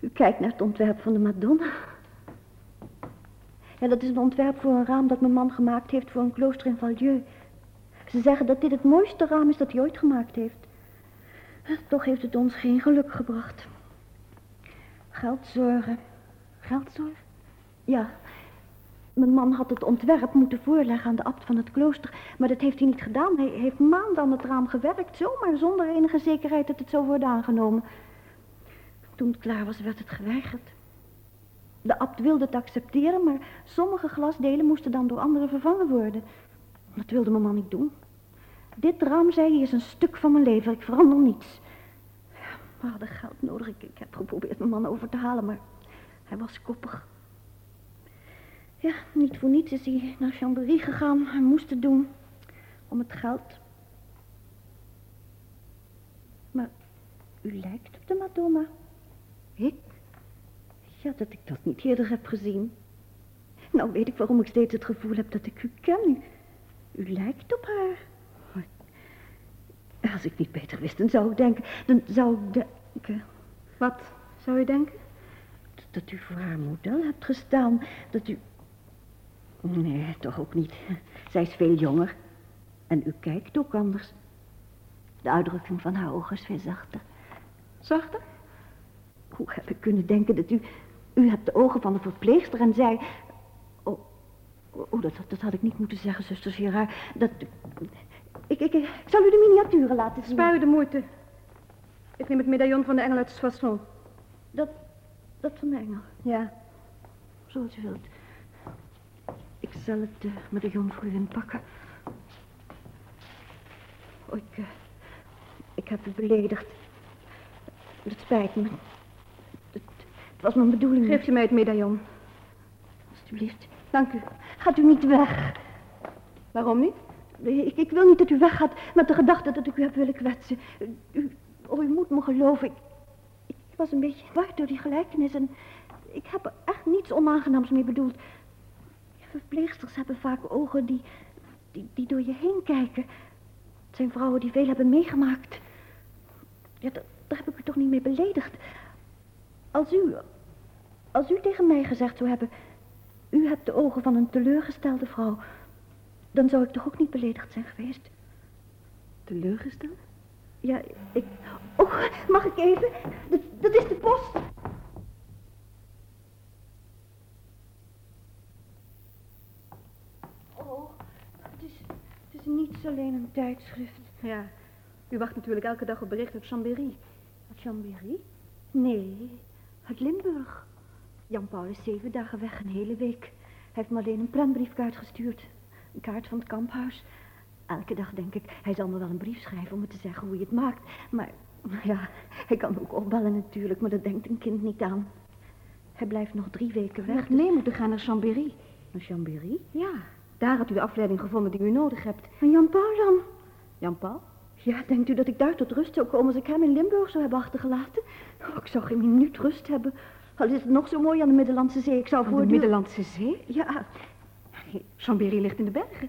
u kijkt naar het ontwerp van de Madonna. Ja, dat is een ontwerp voor een raam dat mijn man gemaakt heeft voor een klooster in Valieu. Ze zeggen dat dit het mooiste raam is dat hij ooit gemaakt heeft. Toch heeft het ons geen geluk gebracht. Geldzorgen. Geldzorgen? Ja. Mijn man had het ontwerp moeten voorleggen aan de abt van het klooster, maar dat heeft hij niet gedaan. Hij heeft maanden aan het raam gewerkt, zomaar zonder enige zekerheid dat het zou worden aangenomen. Toen het klaar was, werd het geweigerd. De abt wilde het accepteren, maar sommige glasdelen moesten dan door anderen vervangen worden. Dat wilde mijn man niet doen. Dit raam, zei hij, is een stuk van mijn leven. Ik verander niets. We hadden geld nodig. Ik, ik heb geprobeerd mijn man over te halen, maar hij was koppig. Ja, niet voor niets is hij naar Chambéry gegaan. Hij moest het doen. Om het geld. Maar u lijkt op de Madonna. Ik? Ja, dat ik dat niet eerder heb gezien. Nou weet ik waarom ik steeds het gevoel heb dat ik u ken. U, lijkt op haar. Als ik niet beter wist, dan zou ik denken... Dan zou ik denken... Wat zou u denken? Dat u voor haar model hebt gestaan. Dat u... Nee, toch ook niet. Zij is veel jonger. En u kijkt ook anders. De uitdrukking van haar ogen is veel zachter. Zachter? Hoe heb ik kunnen denken dat u... U hebt de ogen van de verpleegster en zij... Oh, oh dat, dat had ik niet moeten zeggen, zuster Gerard. Dat... Ik, ik, ik zal u de miniaturen laten zien. Spaar u de moeite. Ik neem het medaillon van de engel uit Soissons. Dat, dat van de engel. Ja. Zoals u wilt. Ik zal het uh, medaillon voor u inpakken. Oh, ik, uh, ik heb u beledigd. Het spijt me. Het, was mijn bedoeling. Geef je mij het medaillon. Alsjeblieft. Dank u. Gaat u niet weg. Waarom niet? Ik, ik wil niet dat u weggaat met de gedachte dat ik u heb willen kwetsen. U, oh, u moet me geloven. Ik, ik was een beetje war door die gelijkenis en ik heb er echt niets onaangenaams mee bedoeld. Verpleegsters hebben vaak ogen die, die, die door je heen kijken. Het zijn vrouwen die veel hebben meegemaakt. Ja, daar, daar heb ik u toch niet mee beledigd. Als u, als u tegen mij gezegd zou hebben... U hebt de ogen van een teleurgestelde vrouw... dan zou ik toch ook niet beledigd zijn geweest. Teleurgesteld? Ja, ik... Oh, mag ik even? Dat, dat is de post. Oh, het is, het is niets alleen een tijdschrift. Ja, u wacht natuurlijk elke dag op bericht uit Chambéry. Uit Chambéry? Nee, uit Limburg. Jan Paul is zeven dagen weg, een hele week. Hij heeft me alleen een planbriefkaart gestuurd. Een kaart van het kamphuis. Elke dag denk ik, hij zal me wel een brief schrijven om me te zeggen hoe hij het maakt. Maar ja, hij kan ook opbellen natuurlijk, maar dat denkt een kind niet aan. Hij blijft nog drie weken weg. Nee, moeten gaan naar Chambéry. Naar Chambéry? Ja, daar had u de afleiding gevonden die u nodig hebt. En Jan Paul dan? Jan Paul? Ja, denkt u dat ik daar tot rust zou komen als ik hem in Limburg zou hebben achtergelaten? Oh, ik zou geen minuut rust hebben. Al is het nog zo mooi aan de Middellandse Zee. Ik zou voor de Middellandse Zee? Ja, Chambéry ligt in de bergen.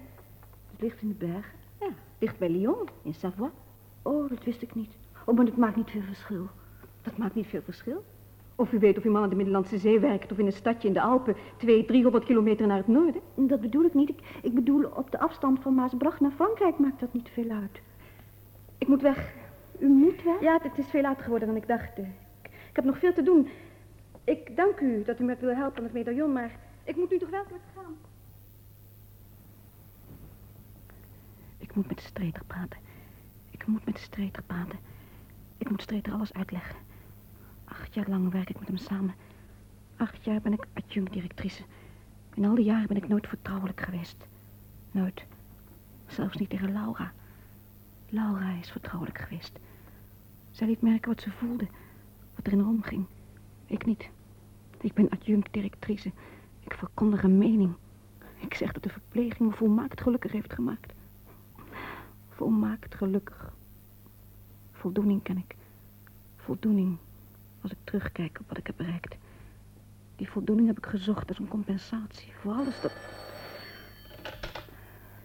het ligt in de bergen. Ja, ligt bij Lyon, in Savoie. Oh, dat wist ik niet. Oh, maar het maakt niet veel verschil. Dat maakt niet veel verschil. Of u weet of uw man aan de Middellandse Zee werkt of in een stadje in de Alpen, twee, driehonderd kilometer naar het noorden. Dat bedoel ik niet. Ik, ik bedoel, op de afstand van Maasbracht naar Frankrijk maakt dat niet veel uit. Ik moet weg. U moet weg? Ja, het is veel later geworden dan ik dacht. Ik, ik heb nog veel te doen. Ik dank u dat u me wil helpen met het medaillon, maar ik moet nu toch werkelijk gaan. Ik moet met de streter praten. Ik moet met de streter praten. Ik moet streter alles uitleggen. Acht jaar lang werk ik met hem samen. Acht jaar ben ik adjunct-directrice. In al die jaren ben ik nooit vertrouwelijk geweest. Nooit. Zelfs niet tegen Laura. Laura is vertrouwelijk geweest. Zij liet merken wat ze voelde. Wat er in haar omging. Ik niet. Ik ben adjunct-directrice. Ik verkondig een mening. Ik zeg dat de verpleging me volmaakt gelukkig heeft gemaakt. Volmaakt gelukkig. Voldoening ken ik. Voldoening als ik terugkijk op wat ik heb bereikt. Die voldoening heb ik gezocht als een compensatie voor alles dat...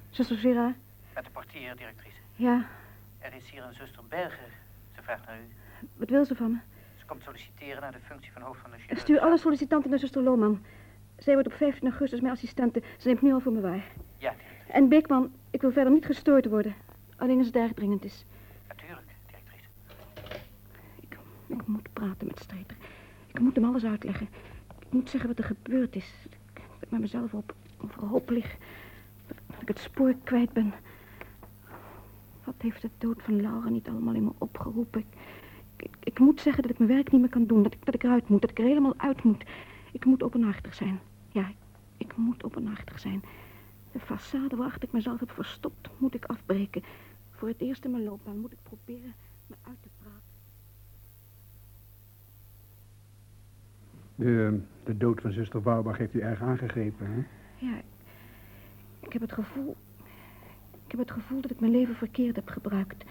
Zuster Vera? Met de portier, directrice. Ja, Er is hier een zuster Berger. Ze vraagt naar u. wat wil ze van me? Ze komt solliciteren naar de functie van hoofd van de chirurgie. Stuur alle sollicitanten naar zuster Lohman. Zij wordt op 15 augustus mijn assistente. Ze neemt nu al voor me waar. Ja, directrice. En Beekman, ik wil verder niet gestoord worden. Alleen als het erg dringend is. Natuurlijk, directrice. Ik, ik moet praten met Streeter. Ik moet hem alles uitleggen. Ik moet zeggen wat er gebeurd is. Dat ik met mezelf op overhoop lig. Dat, dat ik het spoor kwijt ben. Wat heeft de dood van Laura niet allemaal in me opgeroepen? Ik, ik, ik moet zeggen dat ik mijn werk niet meer kan doen. Dat ik, dat ik eruit moet. Dat ik er helemaal uit moet. Ik moet openhartig zijn. Ja, ik, ik moet openhartig zijn. De façade waarachter ik mezelf heb verstopt, moet ik afbreken. Voor het eerst in mijn loopbaan moet ik proberen me uit te praten. De, de dood van zuster Wouwbach heeft u erg aangegrepen, hè? Ja, ik heb het gevoel... Ik heb het gevoel dat ik mijn leven verkeerd heb gebruikt.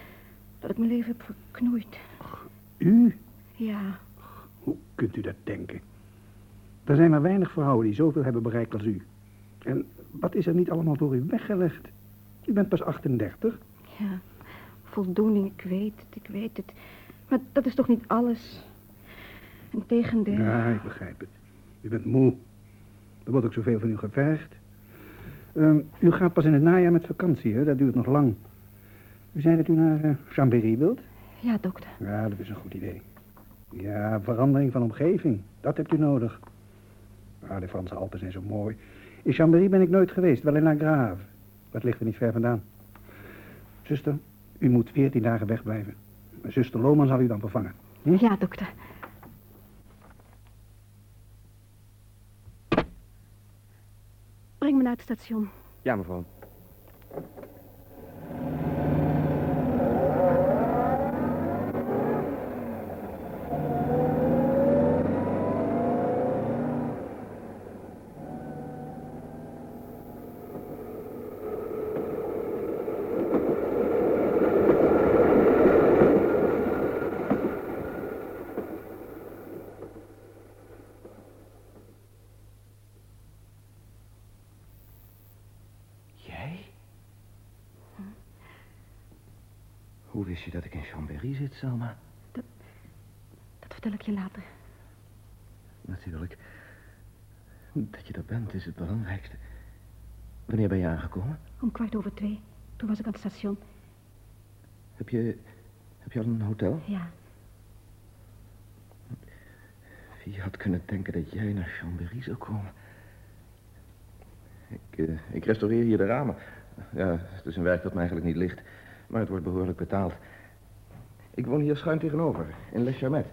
Dat ik mijn leven heb verknoeid. U? Ja, Hoe kunt u dat denken? Er zijn maar weinig vrouwen die zoveel hebben bereikt als u. En wat is er niet allemaal voor u weggelegd? U bent pas 38. Ja, voldoening, ik weet het, ik weet het. Maar dat is toch niet alles? Integendeel. Ja, ik begrijp het. U bent moe. Er wordt ook zoveel van u gevergd. Ehm, u gaat pas in het najaar met vakantie, hè? Dat duurt nog lang. U zei dat u naar uh, Chambéry wilt? Ja, dokter. Ja, dat is een goed idee. Ja, verandering van omgeving. Dat hebt u nodig. Ah, de Franse Alpen zijn zo mooi. In Chambéry ben ik nooit geweest, wel in La Grave. Dat ligt er niet ver vandaan. Zuster, u moet veertien dagen wegblijven. Zuster Lohman zal u dan vervangen. Hm? Ja, dokter. Me naar het station. Ja, mevrouw. Hoe wist je dat Chambéry zit, Selma? Dat, dat vertel ik je later. Natuurlijk. Dat je er bent is het belangrijkste. Wanneer ben je aangekomen? Om kwart over twee. Toen was ik aan het station. Heb je... Heb je al een hotel? Ja. Wie had kunnen denken dat jij naar Chambéry zou komen? Ik, uh, ik restaureer hier de ramen. Ja, het is een werk dat me eigenlijk niet ligt. Maar het wordt behoorlijk betaald. Ik woon hier schuin tegenover, in Le Charmet.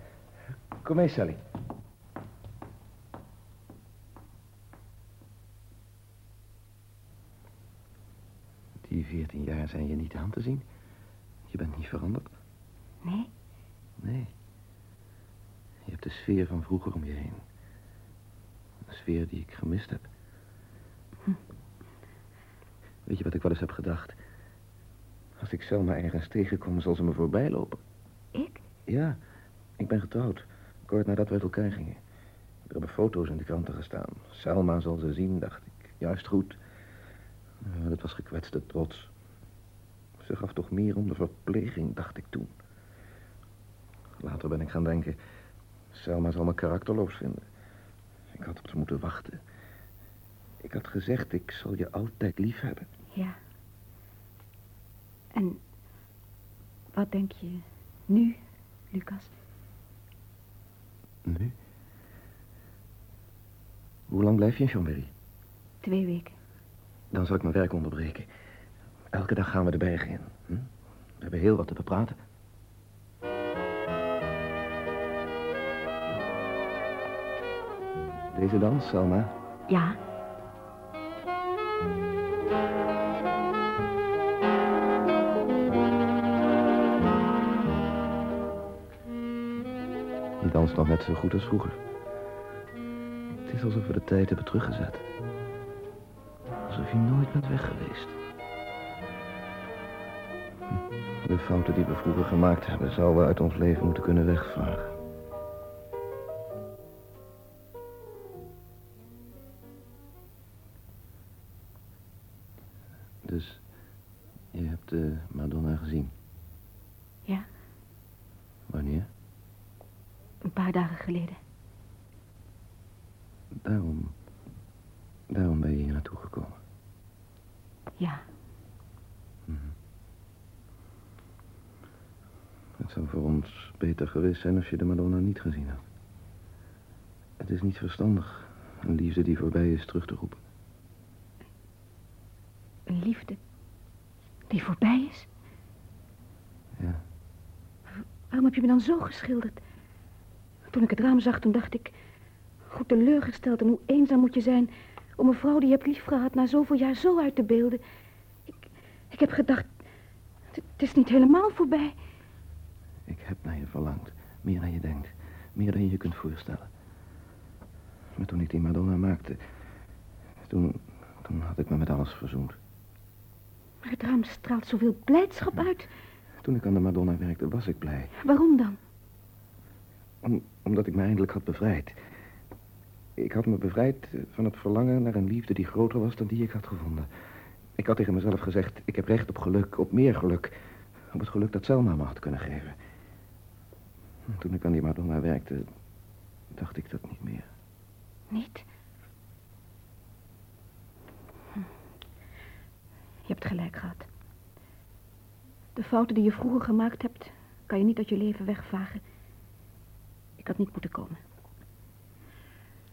Kom mee, Sally. Die veertien jaar zijn je niet aan te zien. Je bent niet veranderd. Nee? Nee. Je hebt de sfeer van vroeger om je heen. Een sfeer die ik gemist heb. Hm. Weet je wat ik wel eens heb gedacht? Als ik Selma ergens tegenkom, zal ze me voorbij lopen. Ik? Ja, ik ben getrouwd. Kort nadat we uit elkaar gingen. Er hebben foto's in de kranten gestaan. Selma zal ze zien, dacht ik. Juist goed. Uh, dat was gekwetste trots. Ze gaf toch meer om de verpleging, dacht ik toen. Later ben ik gaan denken... Selma zal me karakterloos vinden. Ik had op ze moeten wachten. Ik had gezegd, ik zal je altijd lief hebben. Ja. En wat denk je nu, Lucas? Nu? Hoe lang blijf je in Chambéry? Twee weken. Dan zal ik mijn werk onderbreken. Elke dag gaan we de bergen in. Hm? We hebben heel wat te bepraten. Deze dans, Selma? Ja. Danst nog net zo goed als vroeger. Het is alsof we de tijd hebben teruggezet. Alsof je nooit bent weg geweest. Hm. De fouten die we vroeger gemaakt hebben... zouden we uit ons leven moeten kunnen wegvagen. Geweest zijn als je de Madonna niet gezien had. Het is niet verstandig een liefde die voorbij is terug te roepen. Een liefde die voorbij is? Ja. Waarom heb je me dan zo geschilderd? Toen ik het raam zag, toen dacht ik... Goed teleurgesteld en hoe eenzaam moet je zijn... om een vrouw die je hebt liefgehad na zoveel jaar zo uit te beelden. Ik, ik heb gedacht... Het is niet helemaal voorbij. Ik heb naar je verlangd. Meer dan je denkt. Meer dan je je kunt voorstellen. Maar toen ik die Madonna maakte... Toen, toen had ik me met alles verzoend. Maar het raam straalt zoveel blijdschap uit. Toen ik aan de Madonna werkte, was ik blij. Waarom dan? Om, omdat ik me eindelijk had bevrijd. Ik had me bevrijd van het verlangen naar een liefde die groter was dan die ik had gevonden. Ik had tegen mezelf gezegd, ik heb recht op geluk, op meer geluk. Op het geluk dat Selma me had kunnen geven. Toen ik aan die Madonna werkte, dacht ik dat niet meer. Niet? Hm. Je hebt gelijk gehad. De fouten die je vroeger gemaakt hebt, kan je niet uit je leven wegvagen. Ik had niet moeten komen.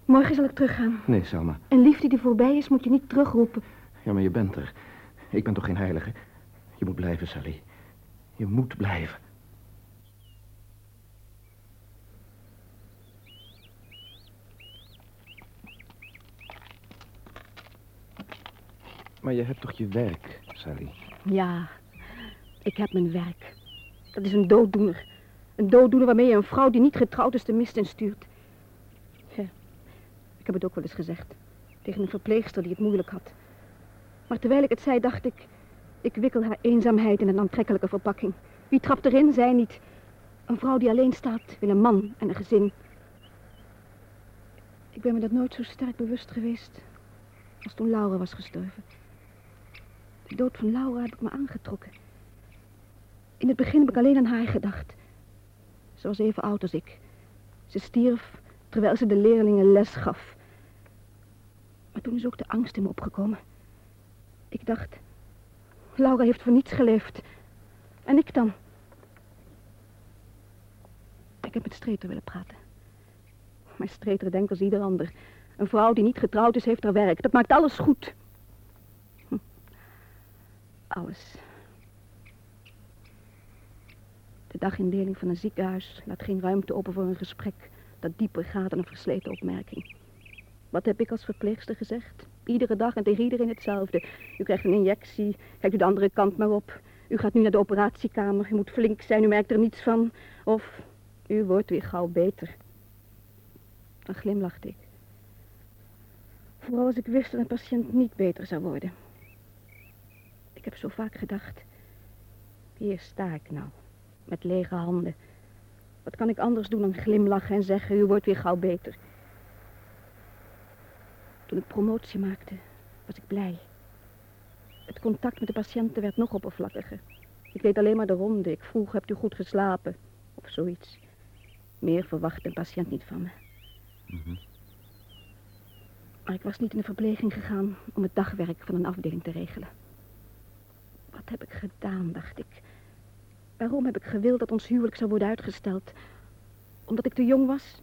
Morgen zal ik teruggaan. Nee, Selma. Een liefde die voorbij is, moet je niet terugroepen. Ja, maar je bent er. Ik ben toch geen heilige? Je moet blijven, Sally. Je moet blijven. Maar je hebt toch je werk, Sally? Ja, ik heb mijn werk. Dat is een dooddoener. Een dooddoener waarmee je een vrouw die niet getrouwd is de mist instuurt. Ja, ik heb het ook wel eens gezegd. Tegen een verpleegster die het moeilijk had. Maar terwijl ik het zei, dacht ik... Ik wikkel haar eenzaamheid in een aantrekkelijke verpakking. Wie trapt erin? Zij niet. Een vrouw die alleen staat, wil een man en een gezin. Ik ben me dat nooit zo sterk bewust geweest... als toen Laura was gestorven. De dood van Laura heb ik me aangetrokken. In het begin heb ik alleen aan haar gedacht. Ze was even oud als ik. Ze stierf terwijl ze de leerlingen les gaf. Maar toen is ook de angst in me opgekomen. Ik dacht, Laura heeft voor niets geleefd. En ik dan? Ik heb met Streeter willen praten. Maar Streeter denkt als ieder ander. Een vrouw die niet getrouwd is, heeft haar werk. Dat maakt alles goed. Alles. De dagindeling van een ziekenhuis laat geen ruimte open voor een gesprek dat dieper gaat dan een versleten opmerking. Wat heb ik als verpleegster gezegd? Iedere dag en tegen iedereen hetzelfde. U krijgt een injectie, kijkt u de andere kant maar op. U gaat nu naar de operatiekamer, u moet flink zijn, u merkt er niets van. Of u wordt weer gauw beter. Dan glimlachte ik. Vooral als ik wist dat een patiënt niet beter zou worden. Ik heb zo vaak gedacht. Hier sta ik nou, met lege handen. Wat kan ik anders doen dan glimlachen en zeggen, u wordt weer gauw beter. Toen ik promotie maakte, was ik blij. Het contact met de patiënten werd nog oppervlakkiger. Ik deed alleen maar de ronde. Ik vroeg, hebt u goed geslapen? Of zoiets. Meer verwacht een patiënt niet van me. Mhm. Maar ik was niet in de verpleging gegaan om het dagwerk van een afdeling te regelen. Wat heb ik gedaan, dacht ik. Waarom heb ik gewild dat ons huwelijk zou worden uitgesteld? Omdat ik te jong was?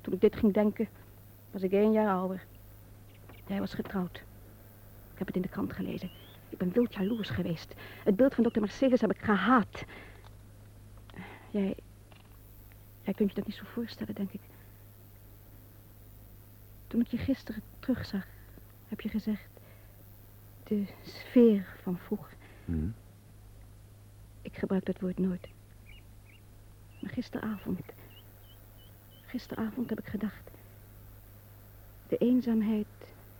Toen ik dit ging denken, was ik één jaar ouder. Hij was getrouwd. Ik heb het in de krant gelezen. Ik ben wild jaloers geweest. Het beeld van dokter Mercedes heb ik gehaat. Jij... Jij kunt je dat niet zo voorstellen, denk ik. Toen ik je gisteren terugzag, heb je gezegd... De sfeer van vroeger. Mhm. Ik gebruik dat woord nooit. Maar gisteravond... Gisteravond heb ik gedacht... De eenzaamheid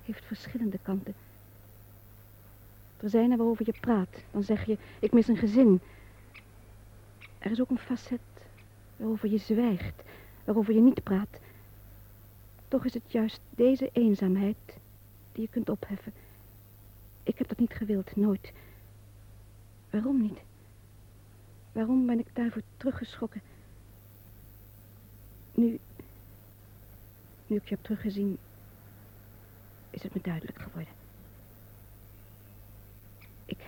heeft verschillende kanten. Er zijn er waarover je praat. Dan zeg je, ik mis een gezin. Er is ook een facet waarover je zwijgt, waarover je niet praat. Toch is het juist deze eenzaamheid die je kunt opheffen. Ik heb dat niet gewild, nooit. Waarom niet? Waarom ben ik daarvoor teruggeschrokken? Nu, nu ik je heb teruggezien, is het me duidelijk geworden. Ik,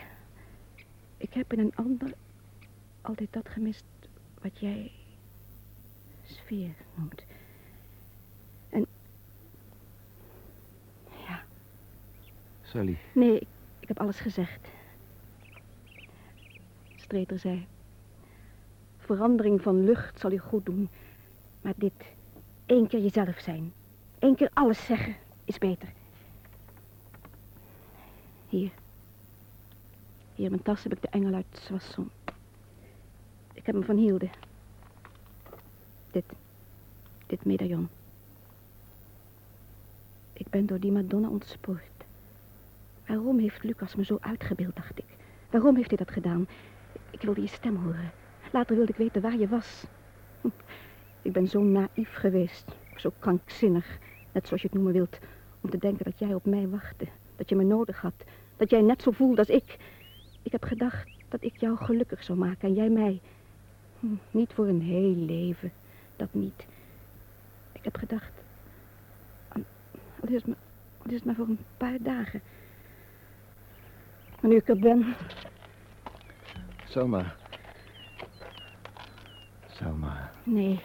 ik heb in een ander altijd dat gemist wat jij sfeer noemt. En, ja, Nee, ik, heb alles gezegd. Streeter zei, verandering van lucht zal je goed doen. Maar dit, één keer jezelf zijn, één keer alles zeggen, is beter. Hier. Hier in mijn tas heb ik de engel uit Soissons. Ik heb hem van Hielde. Dit. Dit medaillon. Ik ben door die Madonna ontspoord. Waarom heeft Lucas me zo uitgebeeld, dacht ik. Waarom heeft hij dat gedaan? Ik wilde je stem horen. Later wilde ik weten waar je was. Hm. Ik ben zo naïef geweest. Zo krankzinnig, net zoals je het noemen wilt. Om te denken dat jij op mij wachtte. Dat je me nodig had. Dat jij net zo voelde als ik. Ik heb gedacht dat ik jou gelukkig zou maken en jij mij. Hm, niet voor een heel leven. Dat niet. Ik heb gedacht... Al is is het maar voor een paar dagen. Maar nu ik er ben... Selma. Selma, Nee,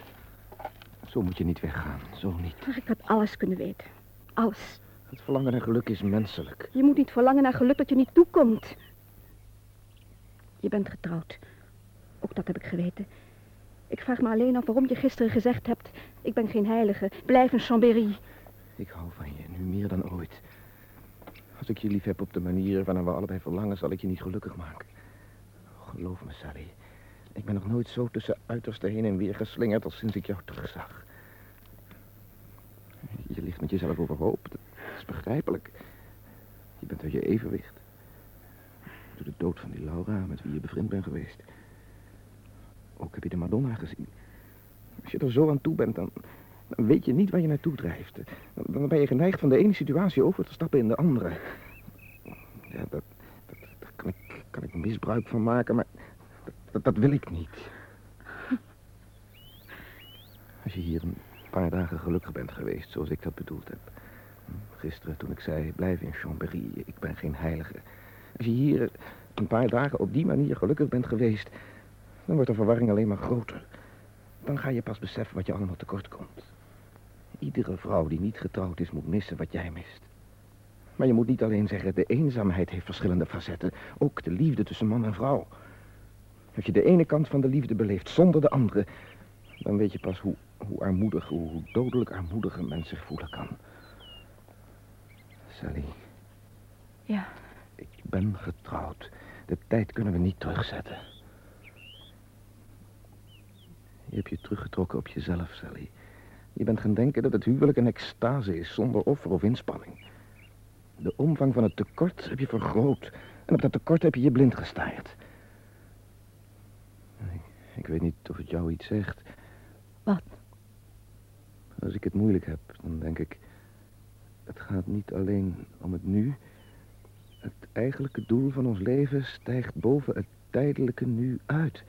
zo moet je niet weggaan. Zo niet. maar ik had alles kunnen weten. Alles. Het verlangen naar geluk is menselijk. Je moet niet verlangen naar geluk dat je niet toekomt. Je bent getrouwd. Ook dat heb ik geweten. Ik vraag me alleen af waarom je gisteren gezegd hebt... ik ben geen heilige, blijf een Chambéry. Ik hou van je, nu meer dan ooit. Als ik je lief heb op de manier waarnaar we allebei verlangen... zal ik je niet gelukkig maken. Geloof me, Sally. Ik ben nog nooit zo tussen uitersten heen en weer geslingerd... als sinds ik jou terugzag. Je ligt met jezelf overhoop. Dat is begrijpelijk. Je bent uit je evenwicht. Door de dood van die Laura, met wie je bevriend bent geweest. Ook heb je de Madonna gezien. Als je er zo aan toe bent, dan, dan weet je niet waar je naartoe drijft. Dan, ben je geneigd van de ene situatie over te stappen in de andere. Ja, dat, dat, daar kan ik, kan ik misbruik van maken, maar dat, dat wil ik niet. Als je hier een paar dagen gelukkig bent geweest, zoals ik dat bedoeld heb. Gisteren toen ik zei, blijf in Chambéry, ik ben geen heilige. Als je hier een paar dagen op die manier gelukkig bent geweest... dan wordt de verwarring alleen maar groter. Dan ga je pas beseffen wat je allemaal tekort komt. Iedere vrouw die niet getrouwd is, moet missen wat jij mist. Maar je moet niet alleen zeggen, de eenzaamheid heeft verschillende facetten. Ook de liefde tussen man en vrouw. Als je de ene kant van de liefde beleeft zonder de andere... dan weet je pas hoe, hoe armoedig, hoe, hoe dodelijk armoedig een mens zich voelen kan. Sally, Ja, ik ben getrouwd. De tijd kunnen we niet terugzetten. Je hebt je teruggetrokken op jezelf, Sally. Je bent gaan denken dat het huwelijk een extase is, zonder offer of inspanning. De omvang van het tekort heb je vergroot. En op dat tekort heb je je blind gestaard. Ik, ik weet niet of het jou iets zegt. Wat? Als ik het moeilijk heb, dan denk ik... Het gaat niet alleen om het nu. Het eigenlijke doel van ons leven stijgt boven het tijdelijke nu uit.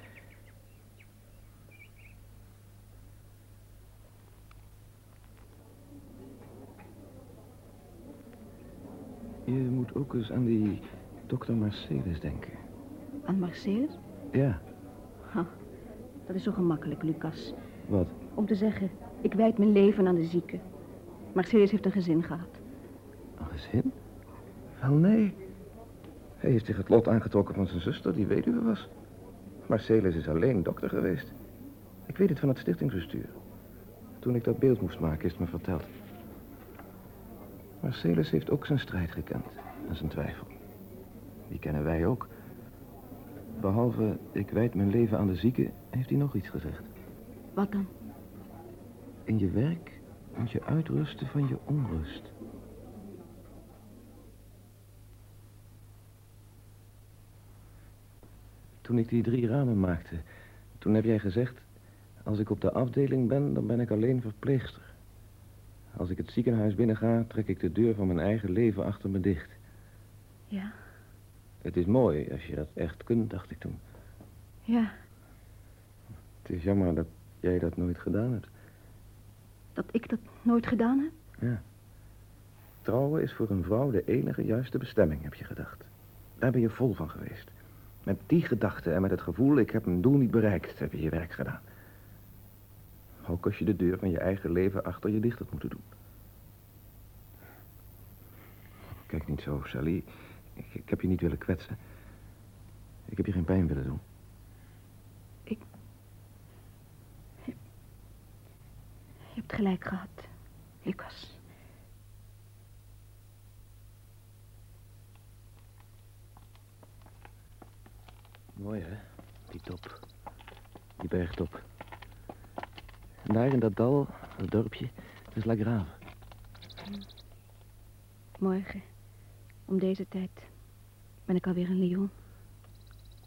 Je moet ook eens aan die dokter Mercedes denken. Aan Marcelis? Ja, Ha, dat is zo gemakkelijk, Lucas. wat? Om te zeggen, ik wijd mijn leven aan de zieke. Marcelis heeft een gezin gehad. Een gezin? Wel, nee. Hij heeft zich het lot aangetrokken van zijn zuster, die weduwe was. Marcelis is alleen dokter geweest. Ik weet het van het stichtingsbestuur. Toen ik dat beeld moest maken, is het me verteld. Marcelis heeft ook zijn strijd gekend en zijn twijfel. Die kennen wij ook. Behalve, ik wijd mijn leven aan de zieken, heeft hij nog iets gezegd. Wat dan? In je werk moet je uitrusten van je onrust. Toen ik die drie ramen maakte, toen heb jij gezegd... als ik op de afdeling ben, dan ben ik alleen verpleegster. Als ik het ziekenhuis binnenga, trek ik de deur van mijn eigen leven achter me dicht. Ja, Het is mooi als je dat echt kunt, dacht ik toen. ja, Het is jammer dat jij dat nooit gedaan hebt. dat ik dat nooit gedaan heb? Ja. Trouwen is voor een vrouw de enige juiste bestemming, heb je gedacht. Daar ben je vol van geweest. Met die gedachte en met het gevoel, ik heb mijn doel niet bereikt, heb je je werk gedaan. Ook als je de deur van je eigen leven achter je dicht had moeten doen. Kijk niet zo, Sally. Ik, ik heb je niet willen kwetsen. Ik heb je geen pijn willen doen. Je hebt gelijk gehad, Lucas. Mooi, hè? Die top. Die bergtop. En daar in dat dal, dat dorpje, is La Grave. Morgen, om deze tijd, ben ik alweer in Lyon.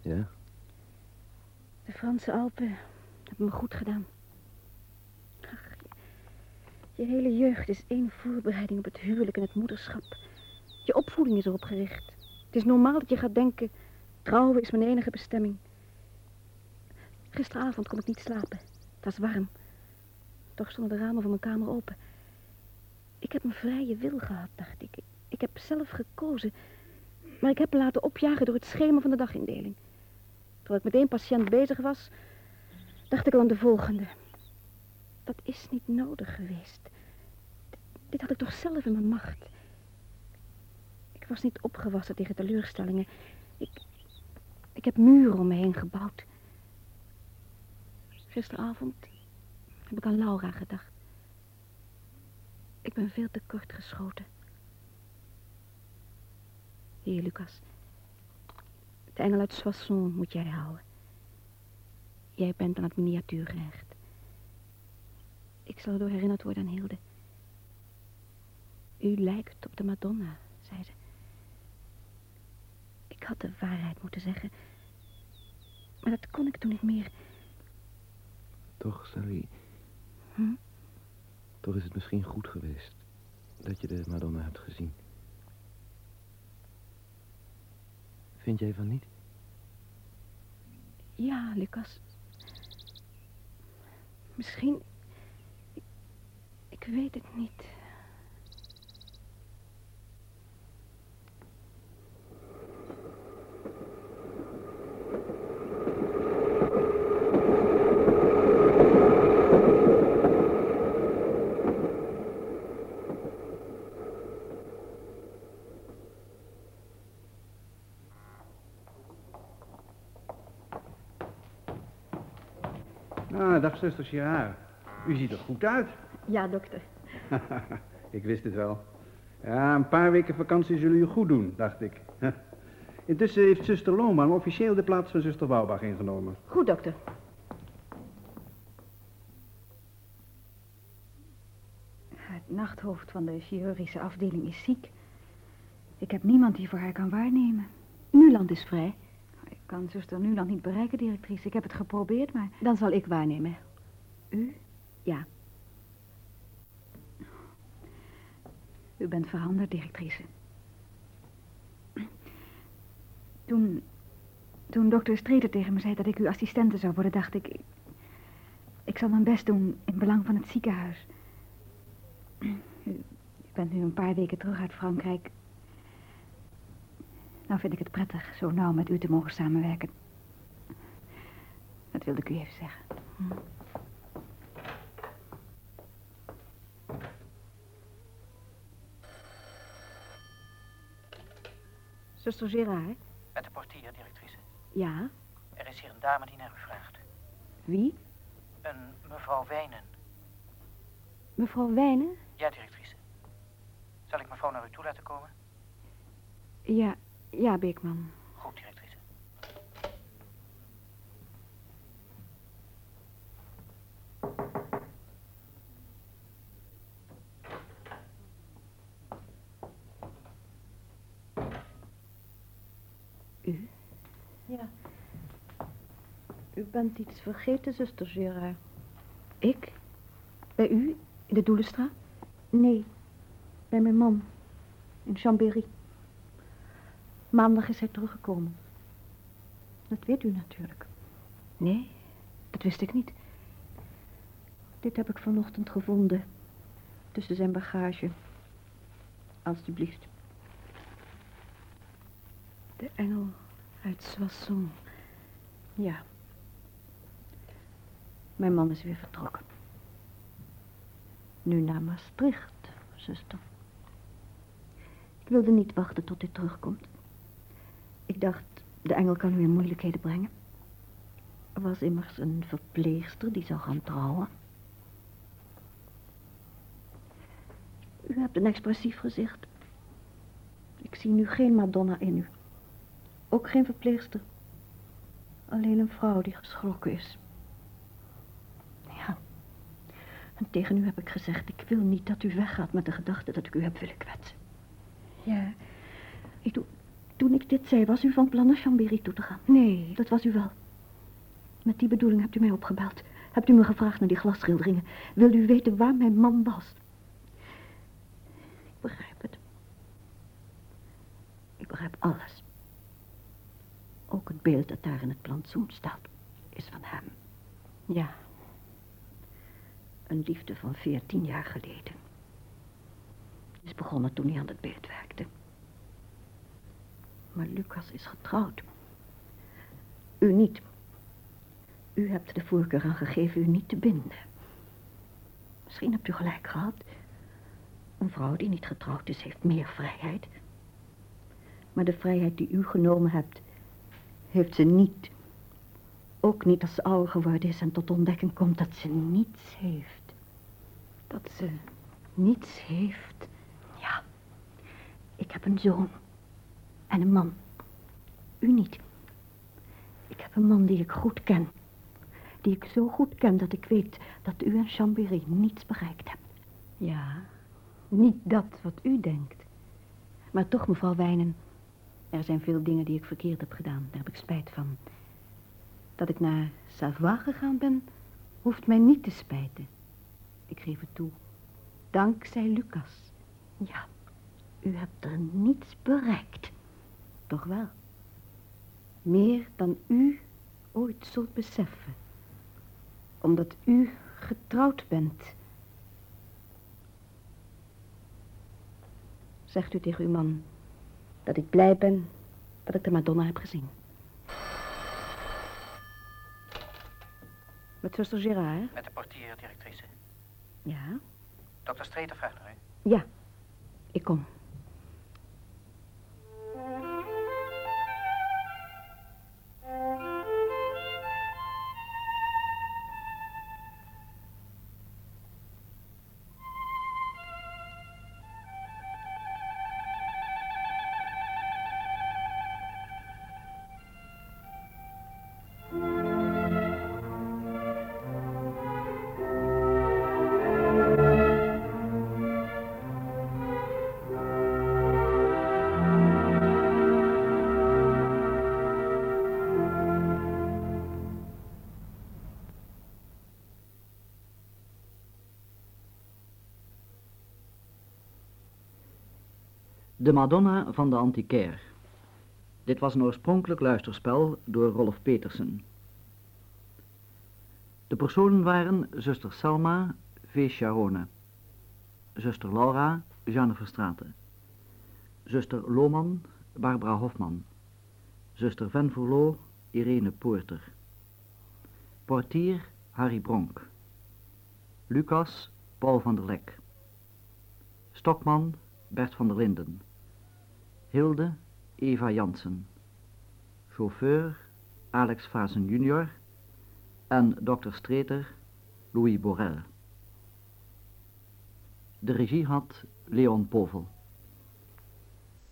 Ja? De Franse Alpen hebben me goed gedaan. Ach, Je hele jeugd is één voorbereiding op het huwelijk en het moederschap. Je opvoeding is erop gericht. Het is normaal dat je gaat denken, trouwen is mijn enige bestemming. Gisteravond kon ik niet slapen. Het was warm. Toch stonden de ramen van mijn kamer open. Ik heb een vrije wil gehad, dacht ik. Ik heb zelf gekozen. Maar ik heb me laten opjagen door het schema van de dagindeling. Terwijl ik met één patiënt bezig was, dacht ik al aan de volgende. Dat is niet nodig geweest. Dit had ik toch zelf in mijn macht. Ik was niet opgewassen tegen teleurstellingen. Ik, ik heb muren om me heen gebouwd. Gisteravond heb ik aan Laura gedacht. Ik ben veel te kort geschoten. Hier, Lucas. Het engel uit Soissons moet jij houden. Jij bent aan het miniatuur gehecht. Ik zal erdoor herinnerd worden aan Hilde. U lijkt op de Madonna, zei ze. Ik had de waarheid moeten zeggen. Maar dat kon ik toen niet meer. Toch, Sally, Hm? toch is het misschien goed geweest dat je de Madonna hebt gezien. Vind jij van niet? Ja, Lucas. Misschien. Ik, ik weet het niet. Ah, dag zuster Gerard. U ziet er goed uit. Ja, dokter. ik wist het wel. Ja, een paar weken vakantie zullen u goed doen, dacht ik. Intussen heeft zuster Lohman officieel de plaats van zuster Wouwbach ingenomen. Goed, dokter. Het nachthoofd van de chirurgische afdeling is ziek. Ik heb niemand die voor haar kan waarnemen. Nuland is vrij. Kan zuster Nuland niet bereiken, directrice. Ik heb het geprobeerd, maar... Dan zal ik waarnemen. U? Ja. U bent veranderd, directrice. Toen... Toen dokter Streeter tegen me zei dat ik uw assistente zou worden, dacht ik... Ik zal mijn best doen in belang van het ziekenhuis. U bent nu een paar weken terug uit Frankrijk. Nou vind ik het prettig zo nauw met u te mogen samenwerken. Dat wilde ik u even zeggen. Zuster Gerard? Met de portier, directrice. Ja. Er is hier een dame die naar u vraagt. Wie? Een mevrouw Wijnen. Mevrouw Wijnen? Ja, directrice. Zal ik mevrouw naar u toe laten komen? Ja, ja, Beekman. Goed, directrice. U? Ja. U bent iets vergeten, zuster Gerard. Ik? Bij u? In de Doelenstraat? Nee, bij mijn man. In Chambéry. Maandag is hij teruggekomen. Dat weet u natuurlijk. Nee, dat wist ik niet. Dit heb ik vanochtend gevonden. Tussen zijn bagage. Alsjeblieft. De engel uit Soissons. Ja. Mijn man is weer vertrokken. Nu naar Maastricht, zuster. Ik wilde niet wachten tot hij terugkomt. Ik dacht, de engel kan u in moeilijkheden brengen. Er was immers een verpleegster die zou gaan trouwen. U hebt een expressief gezicht. Ik zie nu geen Madonna in u. Ook geen verpleegster. Alleen een vrouw die geschrokken is. Ja. En tegen u heb ik gezegd, ik wil niet dat u weggaat met de gedachte dat ik u heb willen kwetsen. Ja. Ik doe, toen ik dit zei, was u van plan naar Chambéry toe te gaan? Nee. Dat was u wel. Met die bedoeling hebt u mij opgebeld. Hebt u me gevraagd naar die glasschilderingen. Wil u weten waar mijn man was? begrijp het. Ik begrijp alles. Ook het beeld dat daar in het plantsoen staat, is van hem. Ja. Een liefde van veertien jaar geleden. Is begonnen toen hij aan het beeld werkte. Maar Lucas is getrouwd. U niet. U hebt de voorkeur aan gegeven u niet te binden. Misschien hebt u gelijk gehad. Een vrouw die niet getrouwd is, heeft meer vrijheid. Maar de vrijheid die u genomen hebt, heeft ze niet. Ook niet als ze ouder geworden is en tot ontdekking komt dat ze niets heeft. Dat ze niets heeft. Ja, ik heb een zoon en een man. U niet. Ik heb een man die ik goed ken. Die ik zo goed ken dat ik weet dat u en Chambéry niets bereikt hebben. Ja, niet dat wat u denkt. Maar toch, mevrouw Wijnen, er zijn veel dingen die ik verkeerd heb gedaan. Daar heb ik spijt van. Dat ik naar Savoie gegaan ben, hoeft mij niet te spijten. Ik geef het toe. Dankzij Lucas. Ja, u hebt er niets bereikt. Toch wel. Meer dan u ooit zult beseffen. Omdat u getrouwd bent. Zegt u tegen uw man dat ik blij ben dat ik de Madonna heb gezien. Met zuster Gerard, Met de portier, directrice. Ja? Dokter Streeter vraagt naar u. Ja, ik kom. De Madonna van de Antiquaire. Dit was een oorspronkelijk luisterspel door Rolf Petersen. De personen waren zuster Selma, V. Charone, zuster Laura, Jeanne Verstraeten, zuster Lohman, Barbara Hofman, zuster Van Verloo, Irene Poorter, portier Harry Bronk, Lucas, Paul van der Lek, Stokman, Bert van der Linden, Hilde, Eva Jansen, chauffeur, Alex Vazen junior en dokter Streeter, Louis Borel. De regie had Leon Povel.